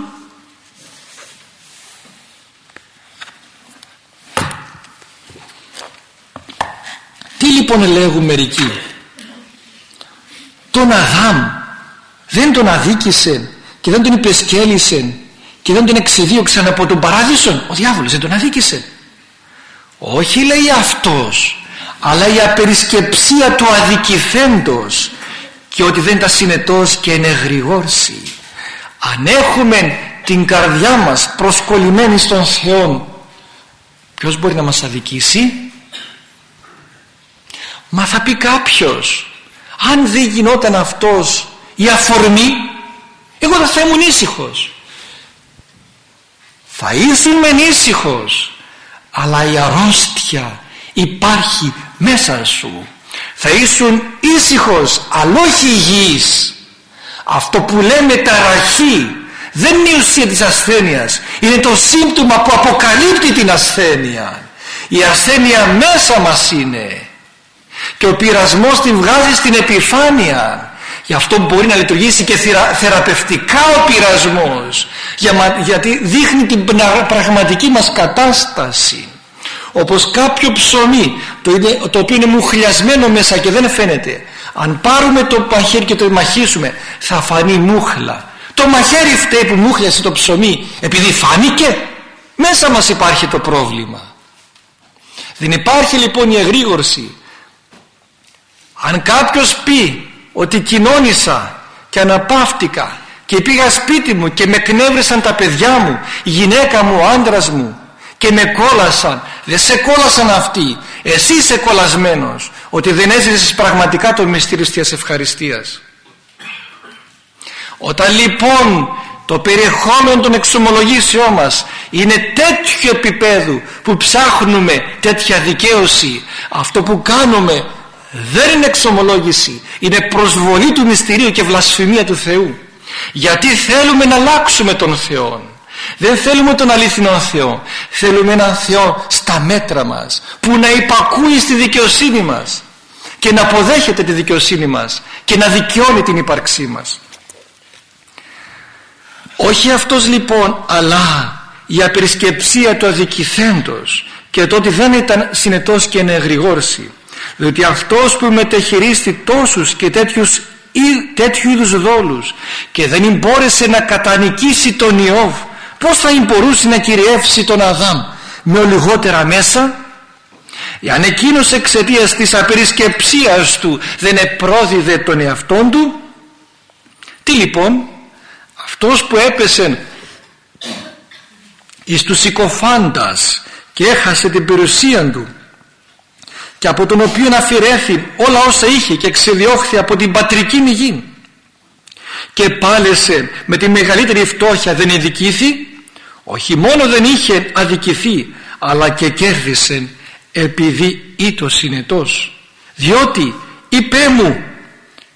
Τι λοιπόν λέγουν μερικοί; Τον Αδάμ δεν τον αδίκησε και δεν τον υπεσκέλισε και δεν τον εξεδίωξαν από τον παράδεισο ο διάβολος δεν τον αδίκησε όχι λέει αυτός αλλά η απερισκεψία του αδικηθέντος και ότι δεν τα συνετός και ενεγρηγόρσει αν έχουμε την καρδιά μας προσκολλημένη στον Θεό ποιος μπορεί να μας αδικήσει; Μα θα πει κάποιος αν δεν γινόταν αυτός η αφορμή εγώ δεν θα ήμουν ήσυχος. Θα ήσουν ήσυχος αλλά η αρρώστια υπάρχει μέσα σου. Θα ήσουν ήσυχος αλλά όχι υγιής. Αυτό που λέμε ταραχή δεν είναι η ουσία της ασθένειας είναι το σύμπτωμα που αποκαλύπτει την ασθένεια. Η ασθένεια μέσα μας είναι. Και ο πειρασμός την βγάζει στην επιφάνεια Γι' αυτό μπορεί να λειτουργήσει και θεραπευτικά ο πειρασμός. Γιατί δείχνει την πραγματική μας κατάσταση. Όπως κάποιο ψωμί το, είναι, το οποίο είναι μουχλιασμένο μέσα και δεν φαίνεται. Αν πάρουμε το μαχαίρι και το μαχήσουμε θα φανεί μούχλα. Το μαχαίρι φταίει που μούχλιασε το ψωμί επειδή φάνηκε. Μέσα μας υπάρχει το πρόβλημα. Δεν υπάρχει λοιπόν η εγρήγορση. Αν κάποιος πει ότι κοινώνησα και αναπαύτηκα και πήγα σπίτι μου και με κνεύρισαν τα παιδιά μου η γυναίκα μου, ο άντρας μου και με κόλασαν. Δεν σε κόλασαν αυτοί. Εσύ είσαι κολλασμένος ότι δεν έζησες πραγματικά το μυστήριο της ευχαριστίας. Όταν λοιπόν το περιεχόμενο των εξομολογήσεών μας είναι τέτοιο επίπεδο που ψάχνουμε τέτοια δικαίωση αυτό που κάνουμε δεν είναι εξομολόγηση είναι προσβολή του μυστηρίου και βλασφημία του Θεού. Γιατί θέλουμε να αλλάξουμε τον Θεό. Δεν θέλουμε τον αλήθινο Θεό. Θέλουμε έναν Θεό στα μέτρα μας που να υπακούει στη δικαιοσύνη μας και να αποδέχεται τη δικαιοσύνη μας και να δικαιώνει την ύπαρξή μας. Όχι αυτός λοιπόν αλλά η απερισκεψία του αδικηθέντος και το ότι δεν ήταν συνετός και ενεγρηγόρση διότι αυτός που μετεχειρίστη τόσους και τέτοιους τέτοιου είδους δόλους και δεν μπόρεσε να κατανικήσει τον Ιώβ πως θα μπορούσε να κυριεύσει τον Αδάμ; Με λιγότερα μέσα; Εάν εκείνος εξαιτίας της απερισκεψίας του δεν επρόδιδε τον εαυτόν του τι λοιπόν; Αυτός που έπεσε εις τους συκοφάντας και έχασε την περιουσία του και από τον οποίο αφηρέθη όλα όσα είχε και ξεδιώχθη από την πατρική μηγή και πάλεσε με τη μεγαλύτερη φτώχεια δεν ειδικήθη όχι μόνο δεν είχε αδικηθεί αλλά και κέρδισε επειδή ήτος συνετός διότι είπε μου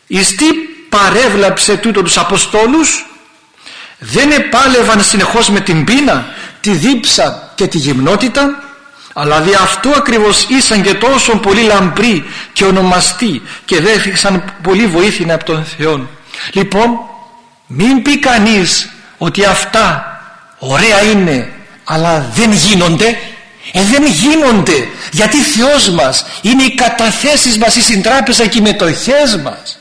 εις τι παρέβλαψε τούτο τους Αποστόλους; Δεν επάλευαν συνεχώς με την πείνα τη δίψα και τη γυμνότητα αλλά δι' αυτό ακριβώς ήσαν και τόσο πολύ λαμπροί και ονομαστοί και δέχθηκαν πολύ βοήθεια από τον Θεό λοιπόν μην πει κανείς ότι αυτά ωραία είναι αλλά δεν γίνονται. Ε δεν γίνονται γιατί Θεός μας είναι οι καταθέσεις μας η συντράπεζα και οι μετοχές μας.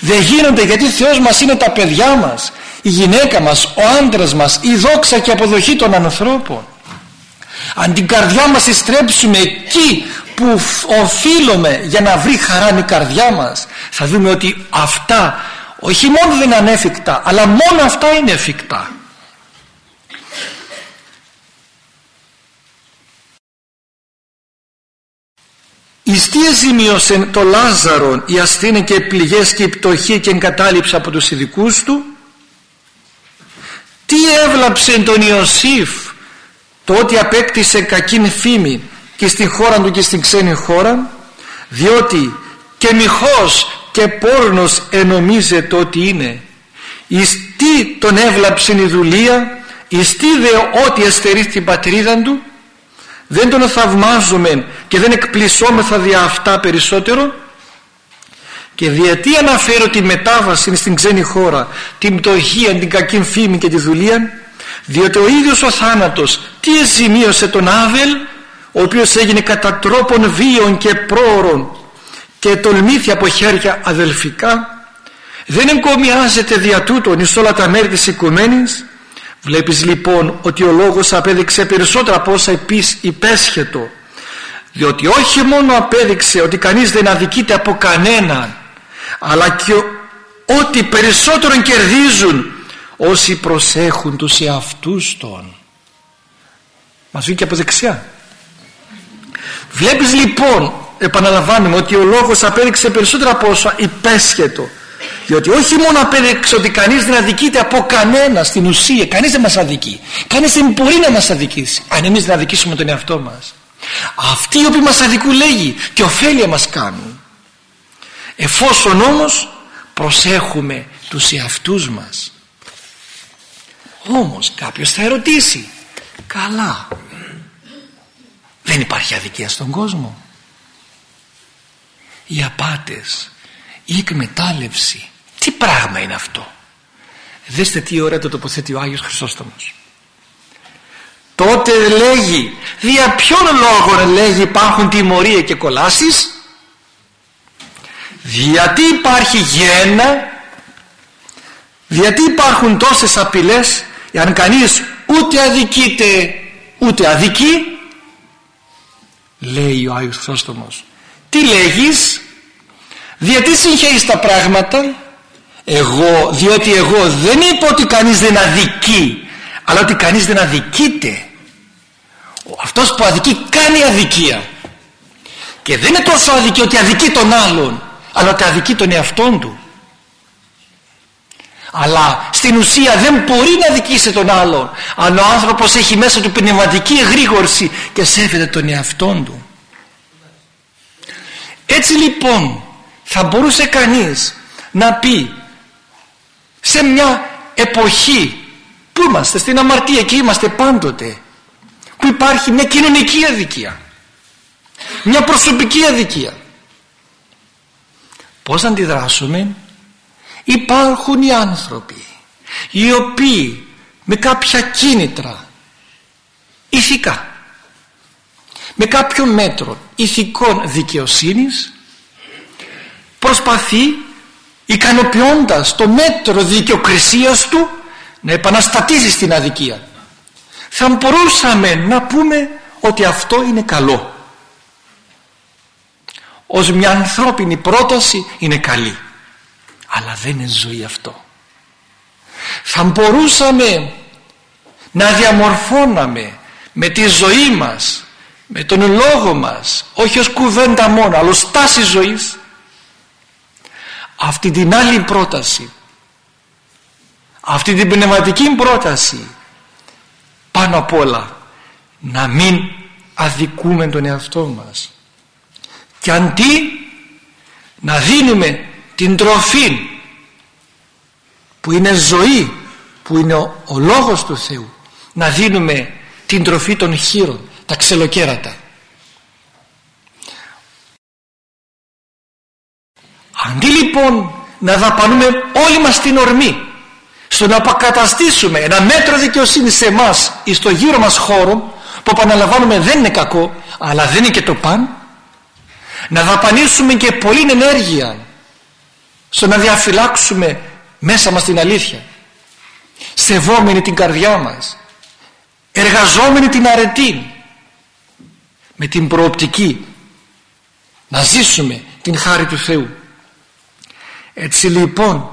Δεν γίνονται γιατί Θεός μας είναι τα παιδιά μας η γυναίκα μας, ο άντρας μας η δόξα και αποδοχή των ανθρώπων αν την καρδιά μας ειστρέψουμε εκεί που οφείλουμε για να βρει χαρά η καρδιά μας θα δούμε ότι αυτά όχι μόνο δεν είναι ανέφικτα αλλά μόνο αυτά είναι εφικτά. Εις τι εζημίωσε το Λάζαρο η ασθένεια και οι πληγές και η πτωχή και εγκατάλειψη από τους ειδικούς του. Τι έβλαψε τον Ιωσήφ; Το ότι απέκτησε κακήν φήμη και στην χώρα του και στην ξένη χώρα διότι και μυχός και πόρνος ενομίζεται ότι είναι. Εις τι τον έβλαψε η δουλεία εις τι δε ό,τι εστερεί στην πατρίδα του δεν τον θαυμάζουμε και δεν εκπλησόμεθα δια αυτά περισσότερο. Και γιατί αναφέρω τη μετάβαση στην ξένη χώρα την πτωχία, την κακή φήμη και τη δουλεία διότι ο ίδιος ο θάνατος τι εζημίωσε τον Άβελ ο οποίος έγινε κατά τρόπον βίων και πρόωρων και τολμήθη από χέρια αδελφικά δεν εγκομιάζεται δια τούτον εις όλα τα μέρη της οικουμένης. Βλέπεις λοιπόν ότι ο λόγος απέδειξε περισσότερα από όσα υπέσχετο. Διότι όχι μόνο απέδειξε ότι κανείς δεν αδικείται από κανέναν αλλά και ότι περισσότερο κερδίζουν όσοι προσέχουν τους εαυτούς των. Μας βγήκε από δεξιά. Βλέπεις λοιπόν επαναλαμβάνουμε ότι ο λόγος απέδειξε περισσότερα από όσα υπέσχετο διότι όχι μόνο απέδειξε ότι κανείς δεν αδικείται από κανένας στην ουσία κανείς δεν μας αδικεί. Κανείς δεν μπορεί να μας αδικήσει αν εμείς δεν αδικήσουμε τον εαυτό μας. Αυτοί οι οποίοι μας αδικούν λέγει και ωφέλεια μας κάνουν. Εφόσον όμως προσέχουμε τους εαυτούς μας όμως κάποιος θα ερωτήσει. Καλά. Δεν υπάρχει αδικία στον κόσμο. Οι απάτες η εκμετάλλευση. Τι πράγμα είναι αυτό. Δέστε τι ωραία το τοποθέτει ο Άγιος Χρυσόστομος. Τότε λέγει δια ποιον λόγο λέγει υπάρχουν τιμωρία και κολάσεις; Γιατί υπάρχει γένα γιατί υπάρχουν τόσες απειλές αν κανείς ούτε αδικείται ούτε αδικεί λέει ο Άγιος Χρυσόστομος τι λέγεις; Γιατί συγχαίεις τα πράγματα εγώ διότι εγώ δεν είπα ότι κανείς δεν αδικεί αλλά ότι κανείς δεν αδικείται. Αυτός που αδικεί κάνει αδικία. Και δεν είναι τόσο αδική ότι αδικεί τον άλλον αλλά ότι αδικεί τον εαυτόν του αλλά στην ουσία δεν μπορεί να δικήσει τον άλλον. Αν ο άνθρωπος έχει μέσα του πνευματική εγρήγορση και σέβεται τον εαυτόν του. Έτσι λοιπόν θα μπορούσε κανείς να πει σε μια εποχή που είμαστε στην αμαρτία και είμαστε πάντοτε που υπάρχει μια κοινωνική αδικία μια προσωπική αδικία πως αντιδράσουμε; Υπάρχουν οι άνθρωποι οι οποίοι με κάποια κίνητρα ηθικά με κάποιο μέτρο ηθικών δικαιοσύνης προσπαθεί ικανοποιώντας το μέτρο δικαιοκρισίας του να επαναστατήσει στην αδικία. Θα μπορούσαμε να πούμε ότι αυτό είναι καλό. Ως μια ανθρώπινη πρόταση είναι καλή αλλά δεν είναι ζωή αυτό. Θα μπορούσαμε να διαμορφώναμε με τη ζωή μας με τον λόγο μας όχι ως κουβέντα μόνο αλλά ως στάση ζωής αυτή την άλλη πρόταση αυτή την πνευματική πρόταση πάνω απ' όλα να μην αδικούμε τον εαυτό μας. Και αντί να δίνουμε την τροφή που είναι ζωή που είναι ο, ο λόγος του Θεού να δίνουμε την τροφή των χείρων τα ξελοκέρατα. Αντί λοιπόν να δαπανούμε όλη μας την ορμή στο να αποκαταστήσουμε ένα μέτρο δικαιοσύνη σε εμάς ή στο γύρω μας χώρο που επαναλαμβάνουμε δεν είναι κακό αλλά δεν είναι και το παν να δαπανίσουμε και πολλή ενέργεια στο να διαφυλάξουμε μέσα μας την αλήθεια. Σεβόμενοι την καρδιά μας. Εργαζόμενοι την αρετή. Με την προοπτική να ζήσουμε την χάρη του Θεού. Έτσι λοιπόν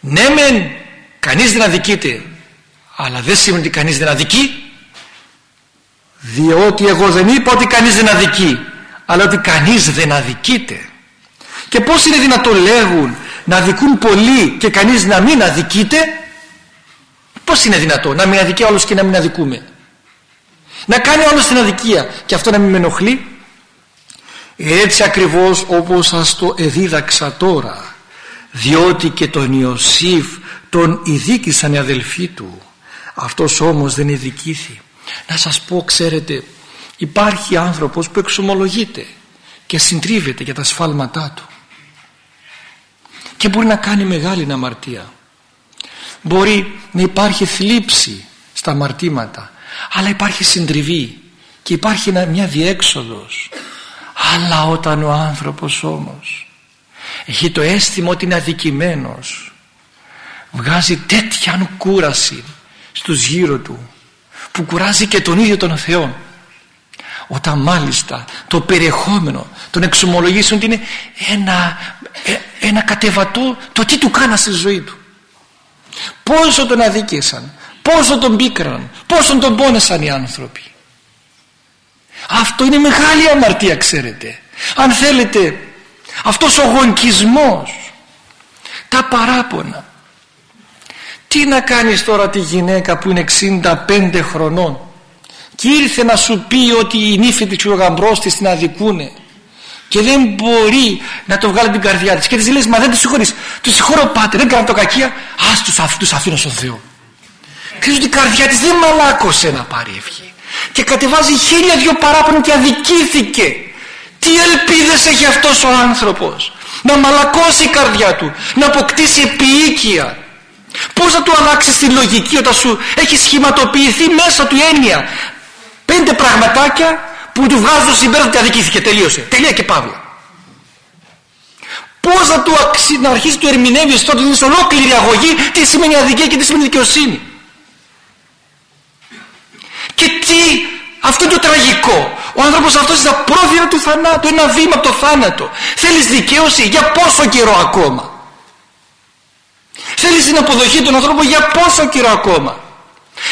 ναι μεν κανείς δεν αδικείται αλλά δεν σημαίνει ότι κανείς δεν αδικεί. Διότι εγώ δεν είπα ότι κανείς δεν αδικεί αλλά ότι κανείς δεν αδικείται και πως είναι δυνατόν λέγουν να αδικούν πολλοί και κανείς να μην αδικείται; Πως είναι δυνατόν να μην αδικεί όλος και να μην αδικούμε; Να κάνει όλος την αδικία και αυτό να μην με ενοχλεί; Έτσι ακριβώς όπως σας το εδίδαξα τώρα διότι και τον Ιωσήφ τον ειδίκησαν οι αδελφοί του αυτός όμως δεν ειδικήθη. Να σας πω ξέρετε υπάρχει άνθρωπος που εξομολογείται και συντρίβεται για τα σφάλματά του και μπορεί να κάνει μεγάλη αμαρτία μπορεί να υπάρχει θλίψη στα αμαρτήματα αλλά υπάρχει συντριβή και υπάρχει μια διέξοδος. Αλλά όταν ο άνθρωπος όμως έχει το αίσθημα ότι είναι αδικημένος βγάζει τέτοια κούραση στους γύρω του που κουράζει και τον ίδιο τον Θεό όταν μάλιστα το περιεχόμενο των εξομολογήσεων είναι ένα, ε, ένα κατεβατό το τι του κάνα στη ζωή του. Πόσο τον αδίκησαν πόσο τον πίκραν πόσο τον πόνεσαν οι άνθρωποι. Αυτό είναι μεγάλη αμαρτία ξέρετε. Αν θέλετε αυτός ο γονκισμός τα παράπονα. Τι να κάνεις τώρα τη γυναίκα που είναι 65 χρονών; Και ήρθε να σου πει ότι η νύφη της και ο γαμπρός της την αδικούνε. Και δεν μπορεί να το βγάλει την καρδιά της. Και της λες μα δεν τη συγχωρείς του συγχωρώ πάτε δεν κάνω το κακία ας τους, αφ, τους αφήνω στον Θεό. Ξέρεις ότι η καρδιά της δεν μαλάκωσε να πάρει ευχή. Και κατεβάζει χίλια δυο παράπονα και αδικήθηκε. Τι ελπίδες έχει αυτός ο άνθρωπος; Να μαλακώσει η καρδιά του. Να αποκτήσει επίοικια. Πως θα του αλλάξει τη λογική όταν σου έχει σχηματοποιηθεί μέσα του έννοια πέντε πραγματάκια που του βγάζουν το συμπέρασμα ότι αδικήθηκε τελείωσε τελεία και παύλα Πώς θα του αξι... να αρχίσει του ερμηνεύει στο ότι είναι ολόκληρη αγωγή τι σημαίνει αδικία και τι σημαίνει δικαιοσύνη. Και τι, αυτό είναι το τραγικό. Ο άνθρωπος αυτός είναι στα πρόθυρα του θανάτου, ένα βήμα από το θάνατο. Θέλεις δικαίωση για πόσο καιρό ακόμα; Θέλεις την αποδοχή των ανθρώπων για πόσο καιρό ακόμα;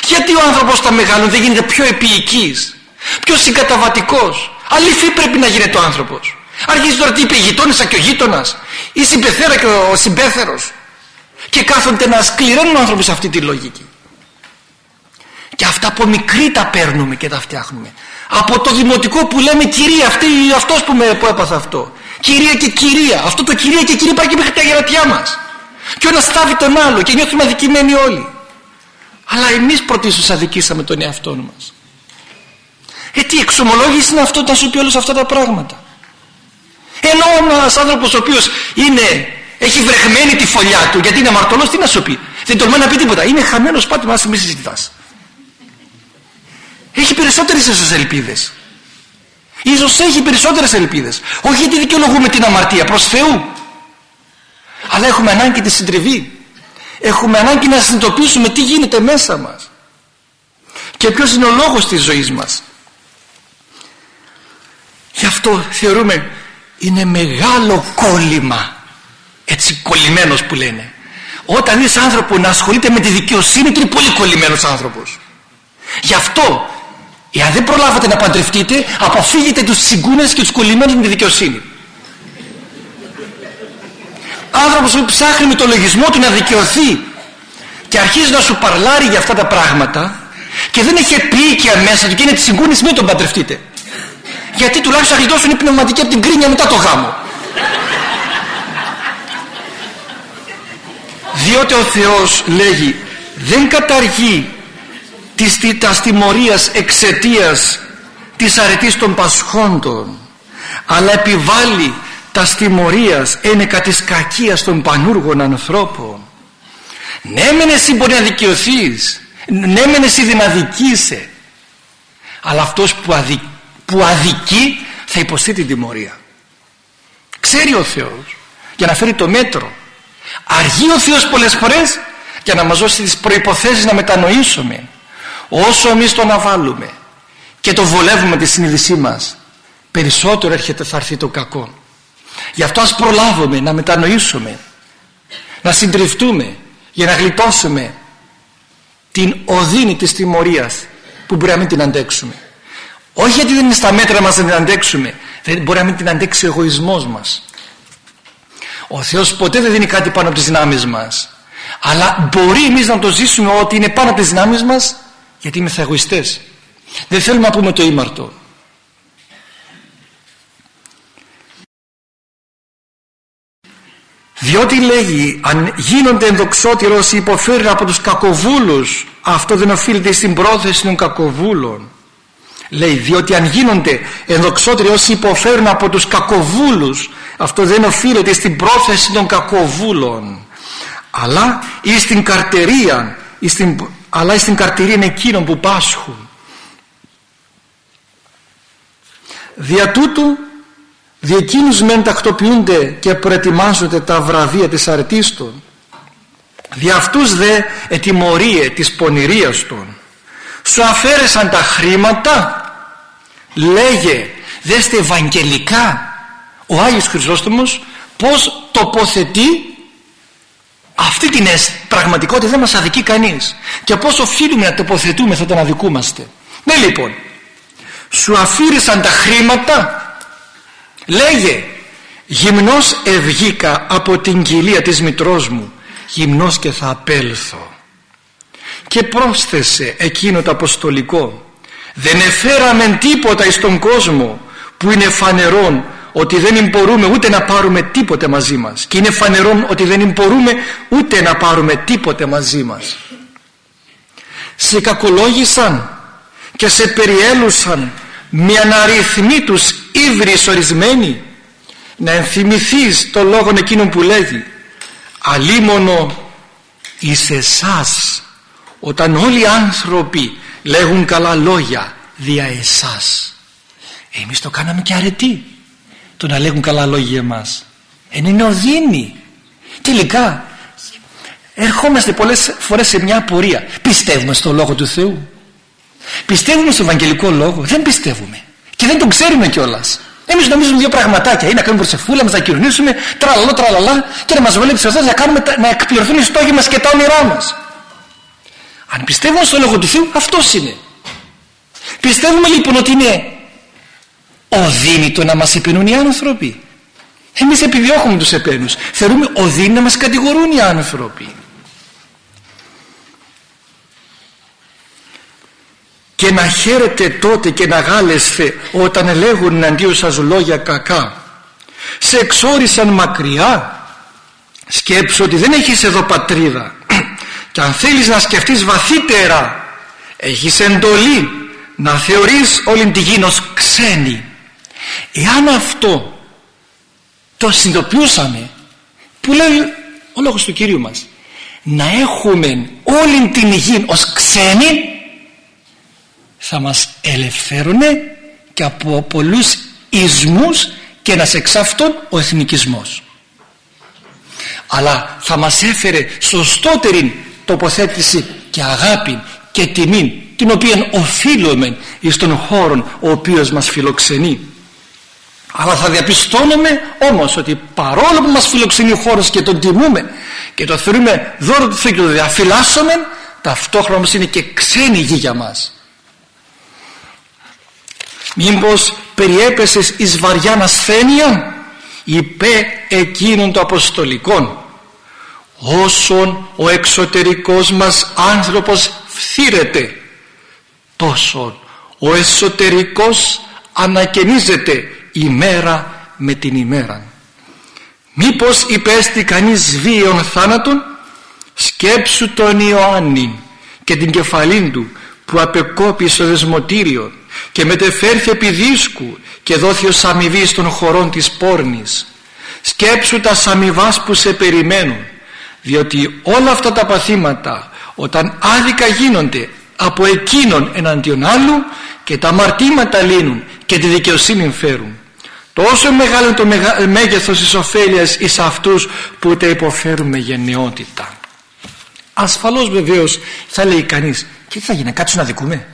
Γιατί ο άνθρωπος στα μεγαλώνει δεν γίνεται πιο επίοικης, πιο συγκαταβατικός. Αληθή πρέπει να γίνεται ο άνθρωπος. Αρχίζει τώρα τι είπε η γειτόνισσα και ο γείτονας, η συμπεθέρα και ο συμπέθερος. Και κάθονται να σκληραίνουν άνθρωποι σε αυτή τη λογική. Και αυτά από μικρή τα παίρνουμε και τα φτιάχνουμε. Από το δημοτικό που λέμε κυρία, αυτή, αυτός που, με, που έπαθα αυτό. Κυρία και κυρία. Αυτό το κυρία και κυρία υπάρχει μέχρι τα γερατιά μας. Και ο ένας στάβει τον άλλο και νιώθουμε αδικημένοι όλοι. Αλλά εμείς πρωτίστως αδικήσαμε τον εαυτό μας. Ε τι εξομολόγηση είναι αυτό να σου πει όλες αυτά τα πράγματα. Ενώ ένας άνθρωπος ο οποίος έχει βρεχμένη τη φωλιά του γιατί είναι αμαρτωλός, τι να σου πει. Δεν τολμά να πει τίποτα. Είναι χαμένος πάτη, μας μη συζητάς. Έχει περισσότερες ίσως ελπίδες. σω έχει περισσότερες ελπίδες. Όχι γιατί δικαιολογούμε την αμαρτία προς Θεού. Αλλά έχουμε ανάγκη τη συντριβή. Έχουμε ανάγκη να συνειδητοποιήσουμε τι γίνεται μέσα μας. Και ποιος είναι ο λόγος της ζωής μας. Γι' αυτό θεωρούμε είναι μεγάλο κόλλημα έτσι κολλημένος που λένε όταν είσαι άνθρωπο να ασχολείται με τη δικαιοσύνη του είναι πολύ κολλημένος άνθρωπος γι' αυτό εάν δεν προλάβατε να παντρευτείτε αποφύγετε τους συγκούνες και τους κολλημένους με τη δικαιοσύνη άνθρωπος που ψάχνει με το λογισμό του να δικαιωθεί και αρχίζει να σου παρλάρει για αυτά τα πράγματα και δεν έχει επίοικια μέσα του και είναι τη συγκούνηση μην τον παντρευτείτε. Γιατί τουλάχιστον θα γλιτώσουν οι πνευματικοί από την κρίνια μετά το γάμο. Διότι ο Θεός λέγει δεν καταργεί της, τα τιμωρίας εξαιτίας της αρετής των πασχόντων αλλά επιβάλλει τα τιμωρίας ένεκα της κακίας των πανούργων ανθρώπων. Ναι μεν εσύ μπορεί να δικαιωθείς. Ναι μεν εσύ δεν αδικείσαι. Αλλά αυτός που αδικεί που αδικεί θα υποστεί την τιμωρία. Ξέρει ο Θεός για να φέρει το μέτρο. Αργεί ο Θεός πολλές φορές για να μας δώσει τις προϋποθέσεις να μετανοήσουμε. Όσο εμείς το αναβάλουμε και το βολεύουμε τη συνείδησή μας περισσότερο έρχεται θα έρθει το κακό γι' αυτό ας προλάβουμε να μετανοήσουμε να συντριφτούμε για να γλιτώσουμε την οδύνη της τιμωρίας που μπορεί να μην την αντέξουμε όχι γιατί δεν είναι στα μέτρα μας να την αντέξουμε. Δεν μπορεί να μην την αντέξει ο εγωισμός μας. Ο Θεός ποτέ δεν δίνει κάτι πάνω από τις δυνάμεις μας. Αλλά μπορεί εμείς να το ζήσουμε ότι είναι πάνω από τις δυνάμεις μας γιατί είμαστε εγωιστές. Δεν θέλουμε να πούμε το ήμαρτο. Διότι λέγει αν γίνονται ενδοξότεροι όσοι υποφέρουν από τους κακοβούλους αυτό δεν οφείλεται στην πρόθεση των κακοβούλων λέει διότι αν γίνονται ενδοξότεροι όσοι υποφέρουν από τους κακοβούλους αυτό δεν οφείλεται στην πρόθεση των κακοβούλων αλλά ή στην καρτερία ή στην, αλλά στην καρτερία είναι εκείνων που πάσχουν. Δια τούτου δι' εκείνους μεν τακτοποιούνται και προετοιμάζονται τα βραβεία της αρετής των δι' αυτούς δε ετιμωρίε της πονηρίας των σου αφαίρεσαν τα χρήματα λέγε δέστε ευαγγελικά ο Άγιος Χρυσόστομος πως τοποθετεί αυτή την πραγματικότητα δεν μας αδικεί κανείς. Και πως οφείλουμε να τοποθετούμε θα τον αδικούμαστε. Ναι λοιπόν σου αφήρισαν τα χρήματα λέγε γυμνός ευγήκα από την κοιλία της μητρός μου γυμνός και θα απέλθω. Και πρόσθεσε εκείνο το αποστολικό δεν εφέραμε τίποτα εις τον κόσμο που είναι φανερόν ότι δεν μπορούμε ούτε να πάρουμε τίποτε μαζί μας. Και είναι φανερόν ότι δεν μπορούμε ούτε να πάρουμε τίποτε μαζί μας σε κακολόγησαν και σε περιέλουσαν με αναριθμοί τους ύβρις ορισμένοι να ενθυμηθείς το λόγο εκείνον που λέγει αλίμονο εις εσάς όταν όλοι οι άνθρωποι λέγουν καλά λόγια δια εσάς εμείς το κάναμε και αρετή το να λέγουν καλά λόγια για εμάς. Εν είναι οδύνη. Τελικά ερχόμαστε πολλές φορές σε μια απορία. Πιστεύουμε στο Λόγο του Θεού πιστεύουμε στο Ευαγγελικό Λόγο δεν πιστεύουμε και δεν τον ξέρουμε κιόλας. Εμείς νομίζουμε δύο πραγματάκια ή να κάνουμε προσεφούλα μας, να κοινωνήσουμε, τραλαλό, τραλαλά και να μας βολέψει ο Θεός να, κάνουμε, να εκπληρωθούν οι στόχοι μας και τα όνειρά μας. Αν πιστεύουμε στο λόγο του Θεού, αυτός είναι. Πιστεύουμε λοιπόν ότι είναι οδύνη το να μας επενούν οι άνθρωποι. Εμείς επιδιώκουμε τους επένους. Θεωρούμε οδύνη να μας κατηγορούν οι άνθρωποι. Και να χαίρετε τότε και να γάλεστε όταν λέγουν εναντίον σας λόγια κακά. Σε εξόρισαν μακριά. Σκέψου ότι δεν έχεις εδώ πατρίδα. Και αν θέλεις να σκεφτείς βαθύτερα έχεις εντολή να θεωρείς όλη τη γη ως ξένη. Εάν αυτό το συνειδητοποιούσαμε που λέει ο λόγος του Κυρίου μας να έχουμε όλη την γη ως ξένη θα μας ελευθέρωνε και από πολλούς ισμούς και ένας εξ αυτών ο εθνικισμός. Αλλά θα μας έφερε σωστότερη τοποθέτηση και αγάπη και τιμή την οποία οφείλουμε εις τον χώρο ο οποίος μας φιλοξενεί. Αλλά θα διαπιστώνουμε όμως ότι παρόλο που μας φιλοξενεί ο χώρος και τον τιμούμε και το θεωρούμε δώρο του Θεού και το διαφυλάσσουμε ταυτόχρονα όμως είναι και ξένη γη για μας μήπως περιέπεσες εις βαριάν ασθένεια; Υπέ εκείνων των αποστολικών όσον ο εξωτερικός μας άνθρωπος φθήρεται τόσον ο εσωτερικός ανακαινίζεται ημέρα με την ημέρα μήπως υπέστη κανείς βίαιων θάνατον; Σκέψου τον Ιωάννη και την κεφαλήν του που απεκόπη στο δεσμοτήριο και μετεφέρθη επί δίσκου και δόθη ως αμοιβή των χωρών της πόρνης. Σκέψου τα αμοιβάς που σε περιμένουν διότι όλα αυτά τα παθήματα όταν άδικα γίνονται από εκείνον εναντίον άλλου και τα αμαρτήματα λύνουν και τη δικαιοσύνη φέρουν. Τόσο μεγάλο είναι το μεγα... μέγεθος της ωφέλειας εις αυτούς που τα υποφέρουν με γενναιότητα. Ασφαλώς βεβαίως θα λέει κανείς και τι θα γίνει κάτσω να δικούμε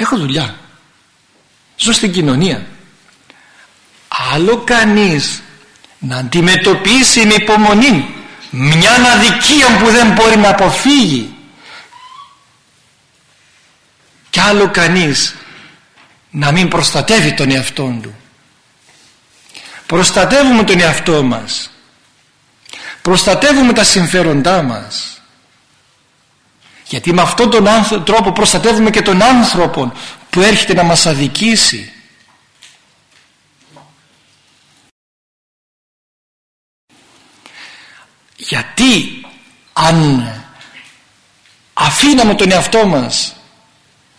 έχω δουλειά. Ζω στην κοινωνία. Άλλο κανείς να αντιμετωπίσει με υπομονή μια αδικία που δεν μπορεί να αποφύγει. Και άλλο κανείς να μην προστατεύει τον εαυτό του. Προστατεύουμε τον εαυτό μας. Προστατεύουμε τα συμφέροντά μας γιατί με αυτόν τον τρόπο προστατεύουμε και τον άνθρωπο που έρχεται να μας αδικήσει. Γιατί αν αφήναμε τον εαυτό μας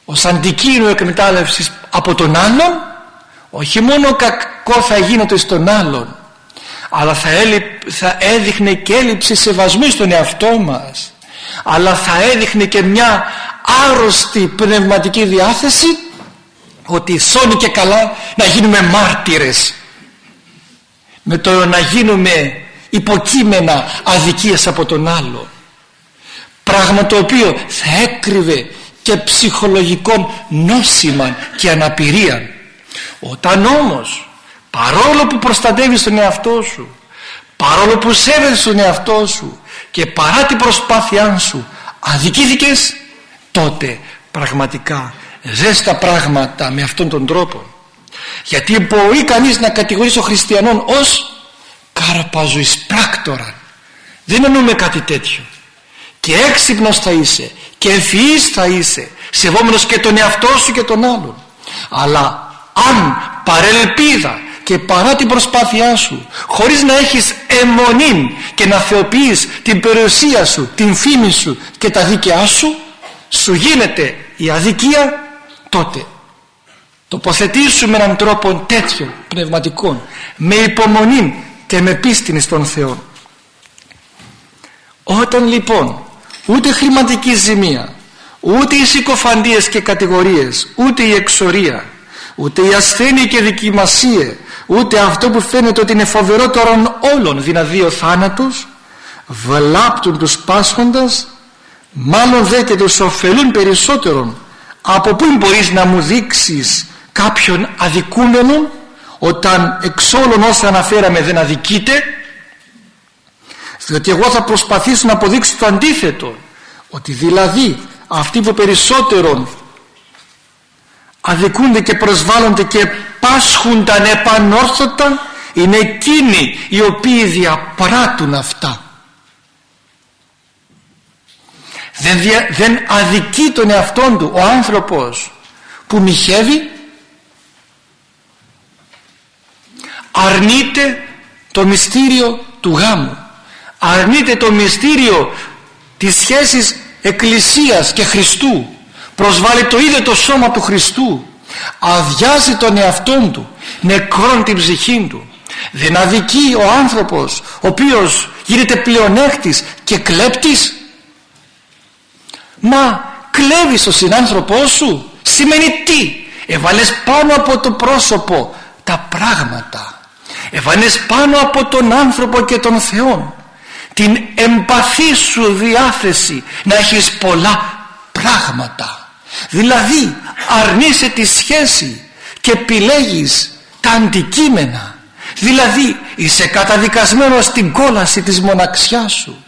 ως αντικείμενο εκμετάλλευσης από τον άλλον όχι μόνο κακό θα γίνεται στον άλλον αλλά θα, θα έδειχνε και έλλειψη σεβασμού στον εαυτό μας αλλά θα έδειχνε και μια άρρωστη πνευματική διάθεση ότι σώνει και καλά να γίνουμε μάρτυρες. Με το να γίνουμε υποκείμενα αδικίες από τον άλλο. Πράγμα το οποίο θα έκρυβε και ψυχολογικών νόσημα και αναπηρία όταν όμως παρόλο που προστατεύεις τον εαυτό σου παρόλο που σέβεσαι τον εαυτό σου και παρά την προσπάθειά σου αδικήθηκες τότε πραγματικά ζες τα πράγματα με αυτόν τον τρόπο. Γιατί μπορεί κανείς να κατηγορήσει ο χριστιανόν ως καρπαζοής πράκτορα δεν εννοούμε κάτι τέτοιο. Και έξυπνος θα είσαι και ευφυής θα είσαι σεβόμενος και τον εαυτό σου και τον άλλον. Αλλά αν παρελπίδα και παρά την προσπάθειά σου χωρίς να έχεις αιμονή και να θεοποιείς την περιουσία σου, την φήμη σου και τα δίκαιά σου σου γίνεται η αδικία τότε. Τοποθετήσουμε έναν τρόπο τέτοιο πνευματικό με υπομονή και με πίστην στον Θεό. Όταν λοιπόν ούτε χρηματική ζημία ούτε οι συκοφαντίες και κατηγορίες ούτε η εξορία ούτε η ασθένεια και δικημασία ούτε αυτό που φαίνεται ότι είναι φοβερότερο όλων δηλαδή ο θάνατος βλάπτουν τους πάσχοντας μάλλον δε και τους ωφελούν περισσότερον. Από πού μπορείς να μου δείξεις κάποιον αδικούμενο όταν εξ όλων όσα αναφέραμε δεν αδικείται; Διότι εγώ θα προσπαθήσω να αποδείξω το αντίθετο ότι δηλαδή αυτοί που περισσότερον αδικούνται και προσβάλλονται και πάσχουνταν επανόρθωτα είναι εκείνοι οι οποίοι διαπράττουν αυτά. Δεν, δεν αδικεί τον εαυτόν του ο άνθρωπος που μοιχεύει αρνείται το μυστήριο του γάμου αρνείται το μυστήριο της σχέσης Εκκλησίας και Χριστού προσβάλλει το ίδιο το σώμα του Χριστού. Αδειάζει τον εαυτόν του νεκρών την ψυχή του. Δεν αδικεί ο άνθρωπος ο οποίος γίνεται πλεονέκτης και κλέπτης. Μα κλέβεις τον συνάνθρωπό σου. Σημαίνει τι; Έβαλες πάνω από το πρόσωπο τα πράγματα. Έβαλες πάνω από τον άνθρωπο και τον Θεό την εμπαθή σου διάθεση να έχεις πολλά πράγματα δηλαδή αρνείσαι τη σχέση και επιλέγεις τα αντικείμενα. Δηλαδή είσαι καταδικασμένος στην κόλαση της μοναξιάς σου.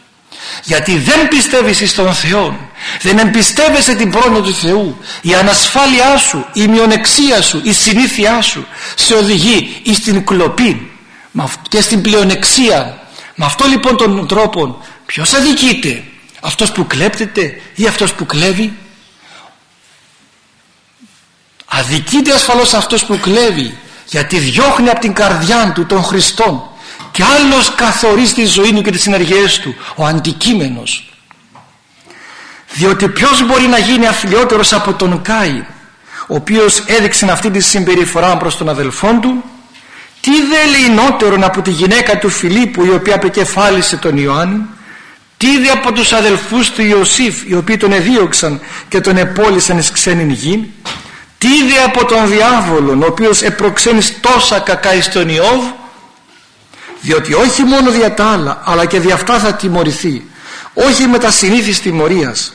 Γιατί δεν πιστεύεις στον Θεό δεν εμπιστεύεσαι την πρόνοια του Θεού. Η ανασφάλειά σου η μειονεξία σου η συνήθειά σου σε οδηγεί στην κλοπή και στην πλεονεξία. Με αυτό λοιπόν τον τρόπο ποιος αδικείται; Αυτός που κλέπτεται ή αυτός που κλέβει; Αδικείται ασφαλώς αυτός που κλέβει γιατί διώχνει από την καρδιά του των Χριστών και άλλος καθορίζει τη ζωή του και τις συνεργές του ο αντικείμενος. Διότι ποιος μπορεί να γίνει αθλιότερος από τον Κάι ο οποίος έδειξε αυτή τη συμπεριφορά προς τον αδελφόν του τι δε λεινότερον από τη γυναίκα του Φιλίππου η οποία απεκεφάλισε τον Ιωάννη τι δε από τους αδελφούς του Ιωσήφ οι οποίοι τον εδίωξαν και τον επόλυσαν εις ξένην γη τι δε από τον διάβολο ο οποίος επροξένει τόσα κακά εις τον Ιώβ διότι όχι μόνο δια τα άλλα αλλά και δια αυτά θα τιμωρηθεί όχι με τα συνήθις τιμωρίας.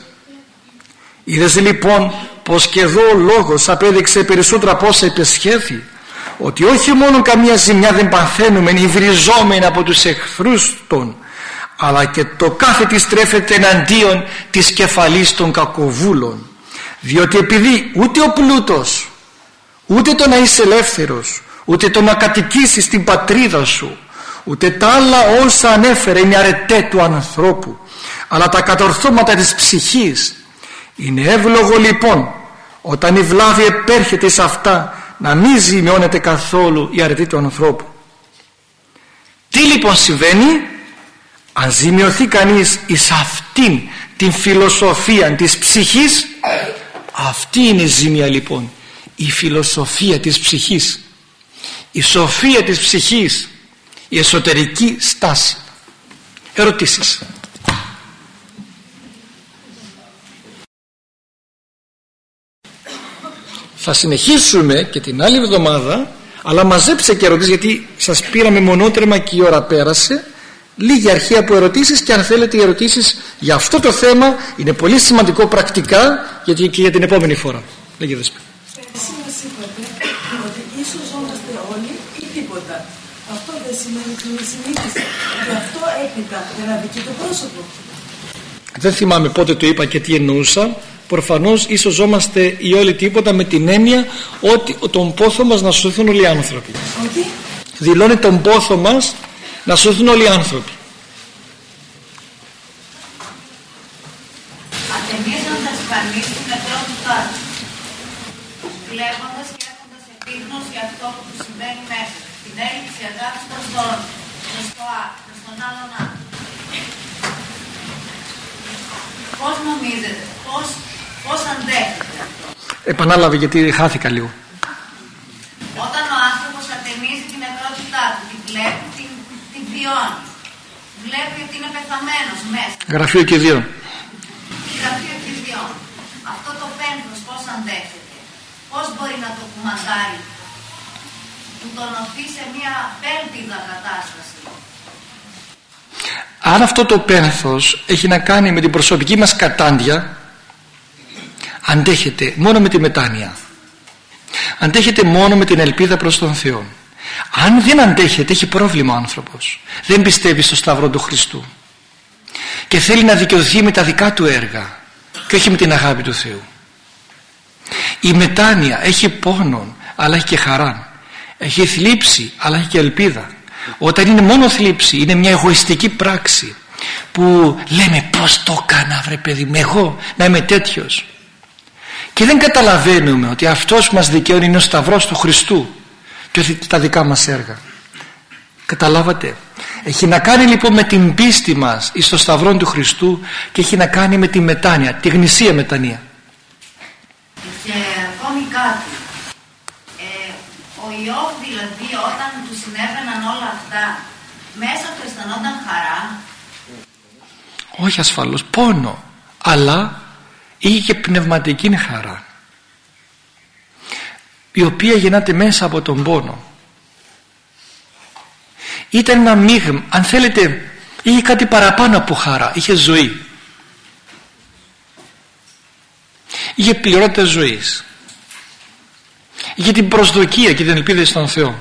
Είδες λοιπόν πως και εδώ ο λόγος απέδειξε περισσότερα από όσα υπεσχέθη ότι όχι μόνο καμία ζημιά δεν παθαίνουμε υβριζόμενοι από τους εχθρούς των αλλά και το κάθε τι στρέφεται εναντίον της κεφαλής των κακοβούλων διότι επειδή ούτε ο πλούτος ούτε το να είσαι ελεύθερος ούτε το να κατοικήσεις την πατρίδα σου ούτε τα άλλα όσα ανέφερε είναι αρετέ του ανθρώπου αλλά τα κατορθώματα της ψυχής είναι εύλογο λοιπόν όταν η βλάβη επέρχεται σε αυτά να μην ζημιώνεται καθόλου η αρετή του ανθρώπου. Τι λοιπόν συμβαίνει; Αν ζημιωθεί κανείς εις αυτήν την φιλοσοφία της ψυχής αυτή είναι η ζημία λοιπόν. Η φιλοσοφία της ψυχής. Η σοφία της ψυχής. Η εσωτερική στάση. Ερωτήσεις. Θα συνεχίσουμε και την άλλη εβδομάδα αλλά μαζέψε και ερωτήσεις γιατί σας πήραμε μονότερμα και η ώρα πέρασε λίγη αρχή από ερωτήσεις και αν θέλετε οι ερωτήσεις για αυτό το θέμα είναι πολύ σημαντικό πρακτικά γιατί και για την επόμενη φορά. Λέγε δεσπή Εσύ μας είπατε ότι ίσως ζώμαστε όλοι ή τίποτα. Αυτό δεν σημαίνει ότι είναι συνήθιση. Και αυτό έπειτα δεν αδικεί το πρόσωπο δεν θυμάμαι πότε το είπα και τι εννοούσα. Προφανώς ίσως ζώμαστε ή όλοι τίποτα με την έννοια ότι τον πόθο μας να σωθούν όλοι οι άνθρωποι. Ότι; Δηλώνει τον πόθο μας να σωθούν όλοι οι άνθρωποι. Ατενίζοντας κανείς την νεκρό τους τάτη, βλέποντας και έχοντας επίγνωση για αυτό που του συμβαίνει μέσα, την έλλειψη αγάπης προς τον, προς το α, προς τον άλλον άνθρωπο. Πώς νομίζετε, πώς Πώς αντέχετε αυτό; Επανάλαβε γιατί χάθηκα λίγο. γεμίζει την νεκρότητά του, την βλέπει, την, την βιώνει. Βλέπει ότι είναι πεθαμένος μέσα. Γραφείο και δύο. Τη γραφείο κυριών. Αυτό το πένθος πώς αντέχεται. Πώς μπορεί να το κουμαντάρει. Που τον οθεί σε μια πέλπιδα κατάσταση. Αν αυτό το πένθος έχει να κάνει με την προσωπική μας κατάντια αντέχεται μόνο με τη μετάνοια αντέχεται μόνο με την ελπίδα προς τον Θεό αν δεν αντέχεται έχει πρόβλημα ο άνθρωπος. Δεν πιστεύει στο Σταυρό του Χριστού. Και θέλει να δικαιωθεί με τα δικά του έργα και όχι με την αγάπη του Θεού. Η μετάνοια έχει πόνο αλλά έχει και χαρά έχει θλίψη αλλά έχει και ελπίδα. Όταν είναι μόνο θλίψη είναι μια εγωιστική πράξη που λέμε πως το έκανα βρε παιδί μου εγώ να είμαι τέτοιος και δεν καταλαβαίνουμε ότι αυτός που μας δικαιώνει είναι ο Σταυρός του Χριστού και όχι τα δικά μας έργα καταλάβατε έχει να κάνει λοιπόν με την πίστη μας εις το Σταυρό του Χριστού και έχει να κάνει με τη μετάνοια, τη γνησία μετανία Και ακόμη κάτι. Ε, ο Ιώβ δηλαδή όταν του συνέβαιναν όλα αυτά μέσα του αισθανόταν χαρά; όχι ασφαλώς πόνο αλλά είχε και πνευματική χαρά η οποία γεννάται μέσα από τον πόνο. Ήταν ένα μείγμα αν θέλετε είχε κάτι παραπάνω από χαρά είχε ζωή. Είχε πληρότητα ζωής. Είχε την προσδοκία και την ελπίδα στον Θεό.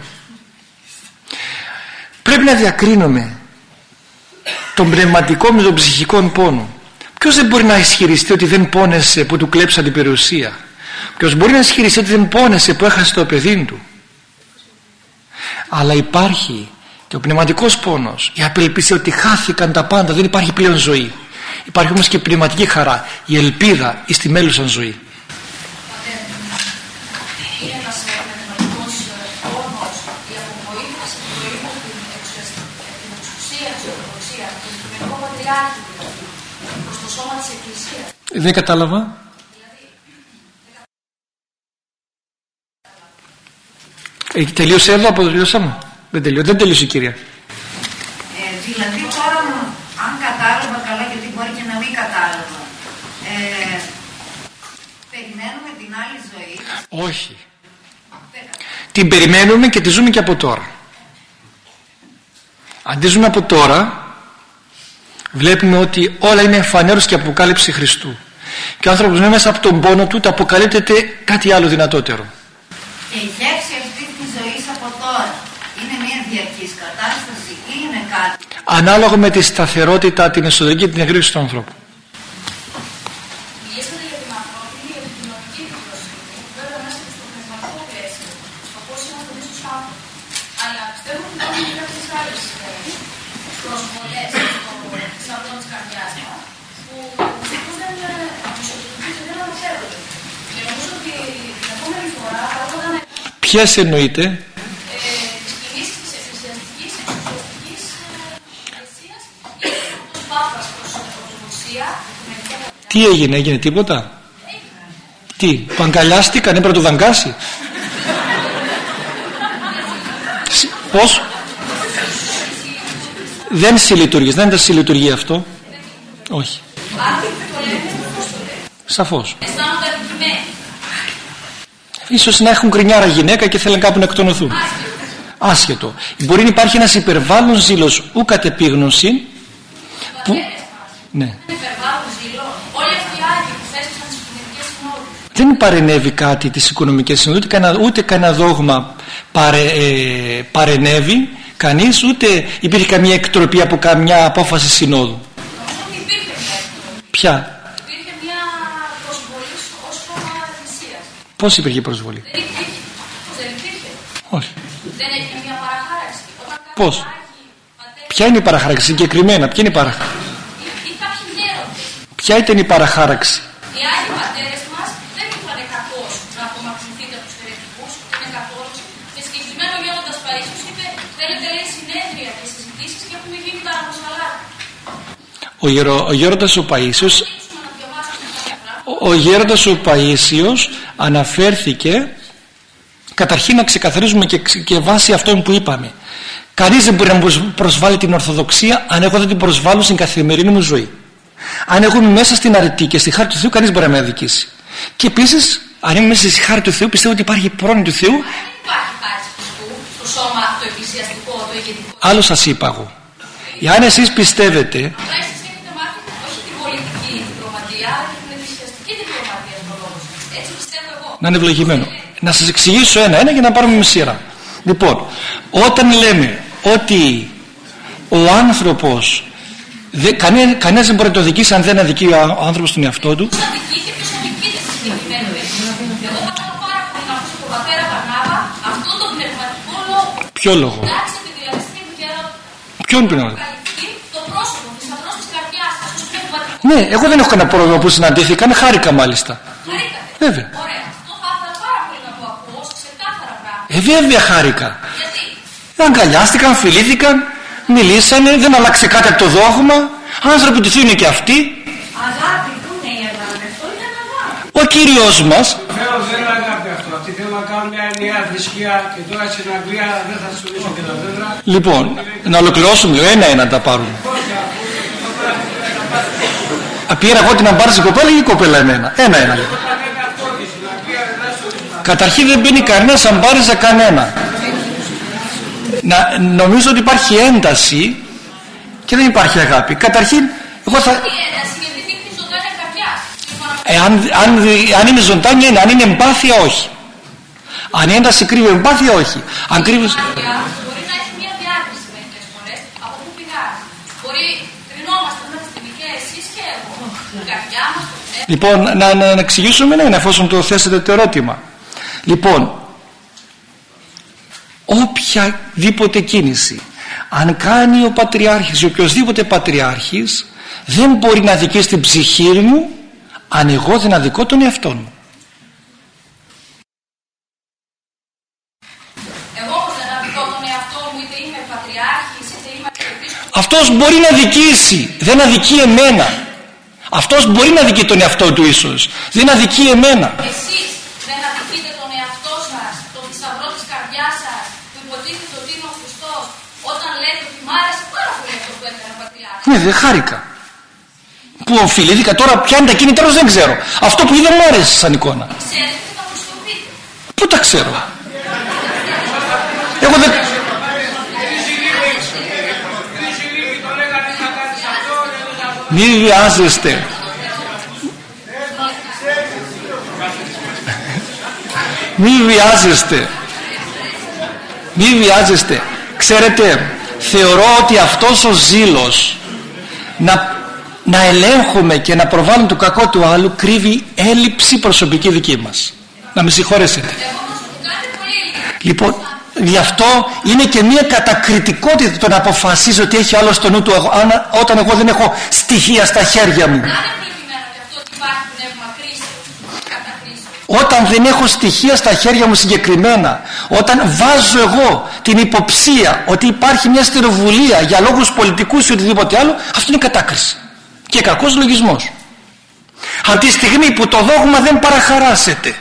Πρέπει να διακρίνουμε τον πνευματικό με τον ψυχικό πόνο. Ποιος δεν μπορεί να ισχυριστεί ότι δεν πόνεσε που του κλέψαν την περιουσία; Ποιος μπορεί να ισχυριστεί ότι δεν πόνεσε που έχασε το παιδί του; Αλλά υπάρχει και ο πνευματικός πόνος. Η απελπίση ότι χάθηκαν τα πάντα δεν υπάρχει πλέον ζωή. Υπάρχει όμως και πνευματική χαρά. Η ελπίδα εις τη μέλουσαν ζωή. Είναι ένας πνευματικός πόνος, η απογοήτευση που προήλθε την εξουσία της Ορθοδοξία, τον Οικουμενικό Πατριάρχη δηλαδή, προς το σώμα της Εκκλησίας. δεν κατάλαβα ε, τελείωσε εδώ από το τελειώσαμε δεν τελείωσε, δεν τελείωσε η κυρία Ε, δηλαδή τώρα αν κατάλαβα καλά γιατί μπορεί και να μην κατάλαβα. Ε, περιμένουμε την άλλη ζωή; όχι την περιμένουμε και τη ζούμε και από τώρα αν τη ζούμε από τώρα βλέπουμε ότι όλα είναι φανέρωση και αποκάλυψη Χριστού και ο άνθρωπος μέσα από τον πόνο του τα αποκαλύπτεται κάτι άλλο δυνατότερο Και η γεύση αυτή τη ζωή από τώρα είναι μια διαρκής κατάσταση ή είναι κάτι. Ανάλογα με τη σταθερότητα την εσωτερική και την εγρήγορση του ανθρώπου. Μιλήσατε για την ανθρώπινη και την κοινωνική δικαιοσύνη, βέβαια μέσα στο πνευματικό πλαίσιο, στο πώς είμαστε εμείς ως άνθρωποι. Αλλά πιστεύω ότι υπάρχουν και κάποιες άλλες ε, προσβολές στο θησαυρό της καρδιάς μας, που δυστυχώς δεν μισοδοτικούς και δεν αναφέρονται. Και νομίζω ότι την επόμενη φορά θα έπρεπε να ποιες εννοείται ε, τις κινήσεις της εκκλησιαστικής, εξουσιαστικής ε, εκκλησίας ή της Πάπας προς την Ορθοδοξία, με τι έγινε, έγινε τίποτα; Τι, παγκαλιάστηκαν, έπρεπε να το δαγκάσει. Σ- πως δεν συλλειτουργείς, δεν ήταν συλλειτουργεί αυτό. Όχι. Σαφώς. Αισθάνονται αδικημένοι. ίσως να έχουν κρινιάρα γυναίκα και θέλουν κάπου να εκτονωθούν. Άσχετο. Μπορεί να υπάρχει ένας υπερβάλλον ζήλος ου κατ' επίγνωση που ναι υπερβάλλον ζήλο, όλοι αυτοί οι άγιοι που θέσπισαν τις οικουμενικές συνόδους. δεν παρενέβη κάτι τις οικονομικές συνόδους ούτε κανένα, ούτε κανένα δόγμα παρε, ε, παρενέβη κανείς ούτε υπήρχε καμία εκτροπή από καμιά απόφαση συνόδου Νομίζω ότι υπήρχε μια εκτροπή. ποια, Υπήρχε μια προσβολή ως σώμα εκκλησίας. πως υπήρχε προσβολή; Δεν υπήρχε. Πώς δεν υπήρχε; όχι Δεν έγινε μια παραχάραξη. Όταν κάποιοι Πώς; άγιοι πατέρες ποια είναι η παραχάραξη συγκεκριμένα; Ποια είναι η παραχάραξη; ή, ή κάποιοι γέροντες, ποια ήταν η παραχάραξη; Οι άγιοι πατέρες μας δεν είχαν κακώς να απομακρυνθείτε από τους αιρετικούς, είναι κακώς. Και συγκεκριμένο ο γέροντας Παρίσιος είπε, θέλετε λέει συνέδρια και συζητήσεις και έχουμε γίνει παραμοσχαλά. ο, γερο, ο γέροντας ο Παΐσιος Ανοίξουμε να διαβάσουμε αυτά τα πράγματα. ο, ο γέροντας ο Παΐσιος αναφέρθηκε καταρχήν να ξεκαθαρίζουμε και, και βάσει αυτών που είπαμε κανείς δεν μπορεί να προσβάλλει την Ορθοδοξία αν εγώ δεν την προσβάλλω στην καθημερινή μου ζωή αν εγώ είμαι μέσα στην αρετή και στη χάρη του Θεού κανείς μπορεί να με αδικήσει και επίσης αν είμαι μέσα στη χάρη του Θεού πιστεύω ότι υπάρχει πρόνοια του Θεού σώμα το εκκλησιαστικό, το ηγετικό. Άλλο σας είπα εγώ. Εάν εσείς πιστεύετε... Αλλά εσείς έχετε μάθει όχι την πολιτική διπλωματία, αλλά την εκκλησιαστική διπλωματία στον λόγο Έτσι πιστεύω εγώ. Να είναι ευλογημένο. Να σας εξηγήσω ένα-ένα για να πάρουμε με σειρά. Λοιπόν, όταν λέμε ότι ο άνθρωπος Δε, κανένα, κανένας δεν μπορεί να το δικήσει αν δεν αδικεί ο άνθρωπος τον εαυτό του. Ποιος αδικεί και ποιος αδικείται στη συγκεκριμένη περίπτωση. Εγώ θα κάνω πάρα πολύ να ακούσω τον πατέρα Βαρνάβα αυτό το πνευματικό λόγο. Ποιο λόγο; Εντάξει, επειδή δηλαδή στην επικαιρό. Ποιον πνεύμα. Το πρόσωπο, ο θησαυρός της καρδιάς, αυτός ο πνευματικός. Ναι, εγώ δεν έχω κανένα πρόβλημα που συναντήθηκαν, χάρηκα μάλιστα. Χαρήκατε. Βέβαια. Ωραία. Αυτό θα ήθελα πάρα πολύ να το ακούω σε ξεκάθαρα πράγματα. Ε, βέβαια χάρηκα. Γιατί; Αγκαλιάστηκαν, φιλήθηκαν, μιλήσανε, δεν άλλαξε κάτι από το δόγμα. Άνθρωποι του Θεού είναι και αυτοί. Αγάπη, πού είναι η αγάπη, αυτό είναι αγάπη. Ο Κύριος μας, Θεός δεν είναι αγάπη αυτό. Αυτοί θέλουν να κάνουν μια ενιαία θρησκεία και τώρα στην Αγγλία δεν θα σου λύσω και τα δέντρα. λοιπόν, να ολοκληρώσουμε λίγο, ένα-ένα τα πάρουμε. Α, πήρα εγώ την αμπάρση κοπέλα ή η κοπέλα εμένα; Ένα-ένα. λοιπόν. Καταρχήν δεν μπαίνει κανένας αμπάρι σε κανένα. Να, νομίζω ότι υπάρχει ένταση και δεν υπάρχει αγάπη. Καταρχήν, εγώ θα, Η ένταση γιατί δείχνει ζωντάνια καρδιά. εάν, αν, αν είναι ζωντάνια είναι, αν είναι εμπάθεια όχι. Αν η ένταση κρύβει εμπάθεια όχι. Αν κρύβει... Η καρδιά μπορεί να έχει μια διάκριση μερικές φορές από πού πηγάζει. Μπορεί κρινόμαστε μέσα στη δικαία εσείς και εγώ. Η καρδιά μας, το πνεύμα. Λοιπόν, να, να, να εξηγήσουμε ναι, εφόσον το θέσετε το ερώτημα. Λοιπόν, οποιαδήποτε κίνηση αν κάνει ο Πατριάρχης ή οποιοδήποτε Πατριάρχης δεν μπορεί να δικήσει την ψυχή μου αν εγώ δεν αδικώ τον εαυτό μου. Εγώ όμως δεν αδικώ τον εαυτό μου, είτε είμαι πατριάρχης, είτε είμαι αρχιεπίσκοπος. Αυτός μπορεί να δικήσει, δεν αδικεί εμένα. Αυτός μπορεί να δικεί τον εαυτό του ίσως, δεν αδικεί εμένα. Εσείς δεν αδικείτε τον εαυτό σας, τον θησαυρό της καρδιάς σας, που υποτίθεται ότι είναι ο Χριστός, όταν λέτε ότι μ' άρεσε πάρα πολύ αυτό που έκανε ο Πατριάρχης. Ναι, δεν χάρηκα. Που οφειλήθηκα τώρα, ποια είναι τα κίνητρα δεν ξέρω. Αυτό που είδα μου άρεσε σαν εικόνα. Ξέρετε τι θα χρησιμοποιείτε. Πού τα ξέρω; Εγώ δεν... Μη βιάζεστε. Μη βιάζεστε. Μη βιάζεστε. Ξέρετε, θεωρώ ότι αυτός ο ζήλος να, να ελέγχουμε και να προβάλλουμε το κακό του άλλου κρύβει έλλειψη προσωπική δική μας. Να με συγχωρέσετε. Εγώ όμως το κάνετε πολύ λίγο. Λοιπόν, γι' αυτό είναι και μια κατακριτικότητα το να αποφασίζω ότι έχει άλλο στο νου του εγώ- αν- όταν εγώ δεν έχω στοιχεία στα χέρια μου. Αν δεν επιμένατε αυτό ότι υπάρχει πνεύμα κρίση, κατά κρίση. Όταν δεν έχω στοιχεία στα χέρια μου συγκεκριμένα, όταν βάζω εγώ την υποψία ότι υπάρχει μια στεροβουλία για λόγους πολιτικούς ή οτιδήποτε άλλο, αυτό είναι κατάκριση και κακός λογισμός. Από τη στιγμή που το δόγμα δεν παραχαράσεται,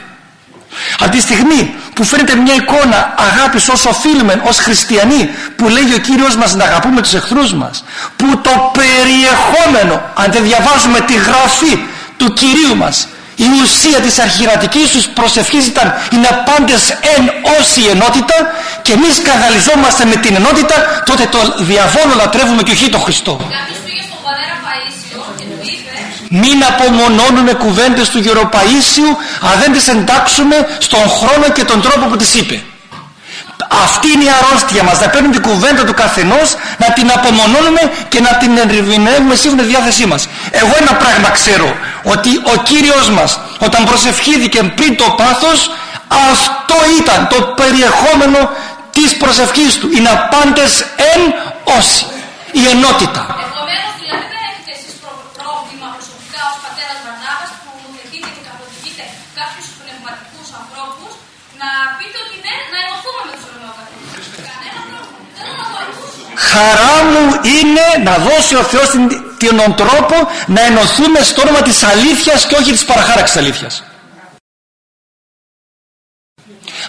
από τη στιγμή που φαίνεται μια εικόνα αγάπης ως οφείλουμε, ως χριστιανοί, που λέει ο Κύριος μας να αγαπούμε τους εχθρούς μας, που το περιεχόμενο, αν δεν διαβάζουμε τη γραφή του Κυρίου μας, η ουσία της αρχιερατικής τους προσευχής ήταν είναι πάντες εν όση ενότητα και εμείς σκανδαλιζόμαστε με την ενότητα τότε το διαβόλο λατρεύουμε και όχι το Χριστό. Κάποιος πήγε στον πατέρα Παΐσιο και του είπε μην απομονώνουμε κουβέντες του Γεροπαΐσιου αν δεν τις εντάξουμε στον χρόνο και τον τρόπο που τις είπε αυτή είναι η αρρώστια μας να παίρνουμε την κουβέντα του καθενός να την απομονώνουμε και να την ενρυβινεύουμε σύμφωνα τη διάθεσή μας. Εγώ ένα πράγμα ξέρω ότι ο Κύριος μας όταν προσευχήθηκε πριν το πάθος αυτό ήταν το περιεχόμενο της προσευχής του. Είναι απάντες εν όση η ενότητα Επομένως δηλαδή δεν έχετε εσείς προ- πρόβλημα προσωπικά ως πατέρας Βαρνάβας που νομοθετείτε και καθοδηγείτε κάποιους πνευματικούς ανθρώπους να πείτε ότι ναι, να ενωθούμε με τους Ρωμαιοκαθολικούς. Κανένα πρόβλημα. Θέλω να το ακούσω. Χαρά μου είναι να δώσει ο Θεός την, τον τρόπο να ενωθούμε στο όνομα της αλήθειας και όχι της παραχάραξης αλήθειας.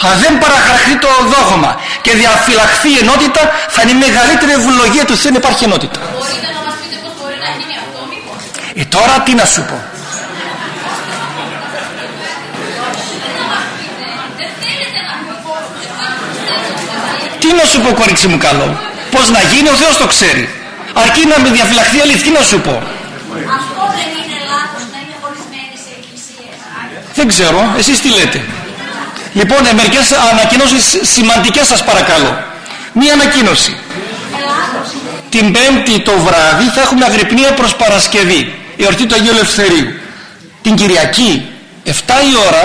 Αν δεν παραχαραχθεί το δόγμα και διαφυλαχθεί η ενότητα, θα είναι η μεγαλύτερη ευλογία του Θεού υπάρχει ενότητα. Μπορείτε να μας πείτε πώς μπορεί να γίνει αυτό, μήπως; Ε, τώρα τι να σου πω. Τι να σου πω κορίτσι μου καλό. Πώς να γίνει ο Θεός το ξέρει. Αρκεί να με διαφυλαχθεί η αλήθεια. Τι να σου πω. Αυτό δεν είναι λάθος να είναι χωρισμένες οι εκκλησίες. Δεν ξέρω. Εσείς τι λέτε. Λοιπόν, ε, μερικές ανακοινώσεις σημαντικές σας παρακαλώ. Μία ανακοίνωση. Την Πέμπτη το βράδυ θα έχουμε αγρυπνία προς Παρασκευή, η εορτή του Αγίου Ελευθερίου. Την Κυριακή, 7 η ώρα,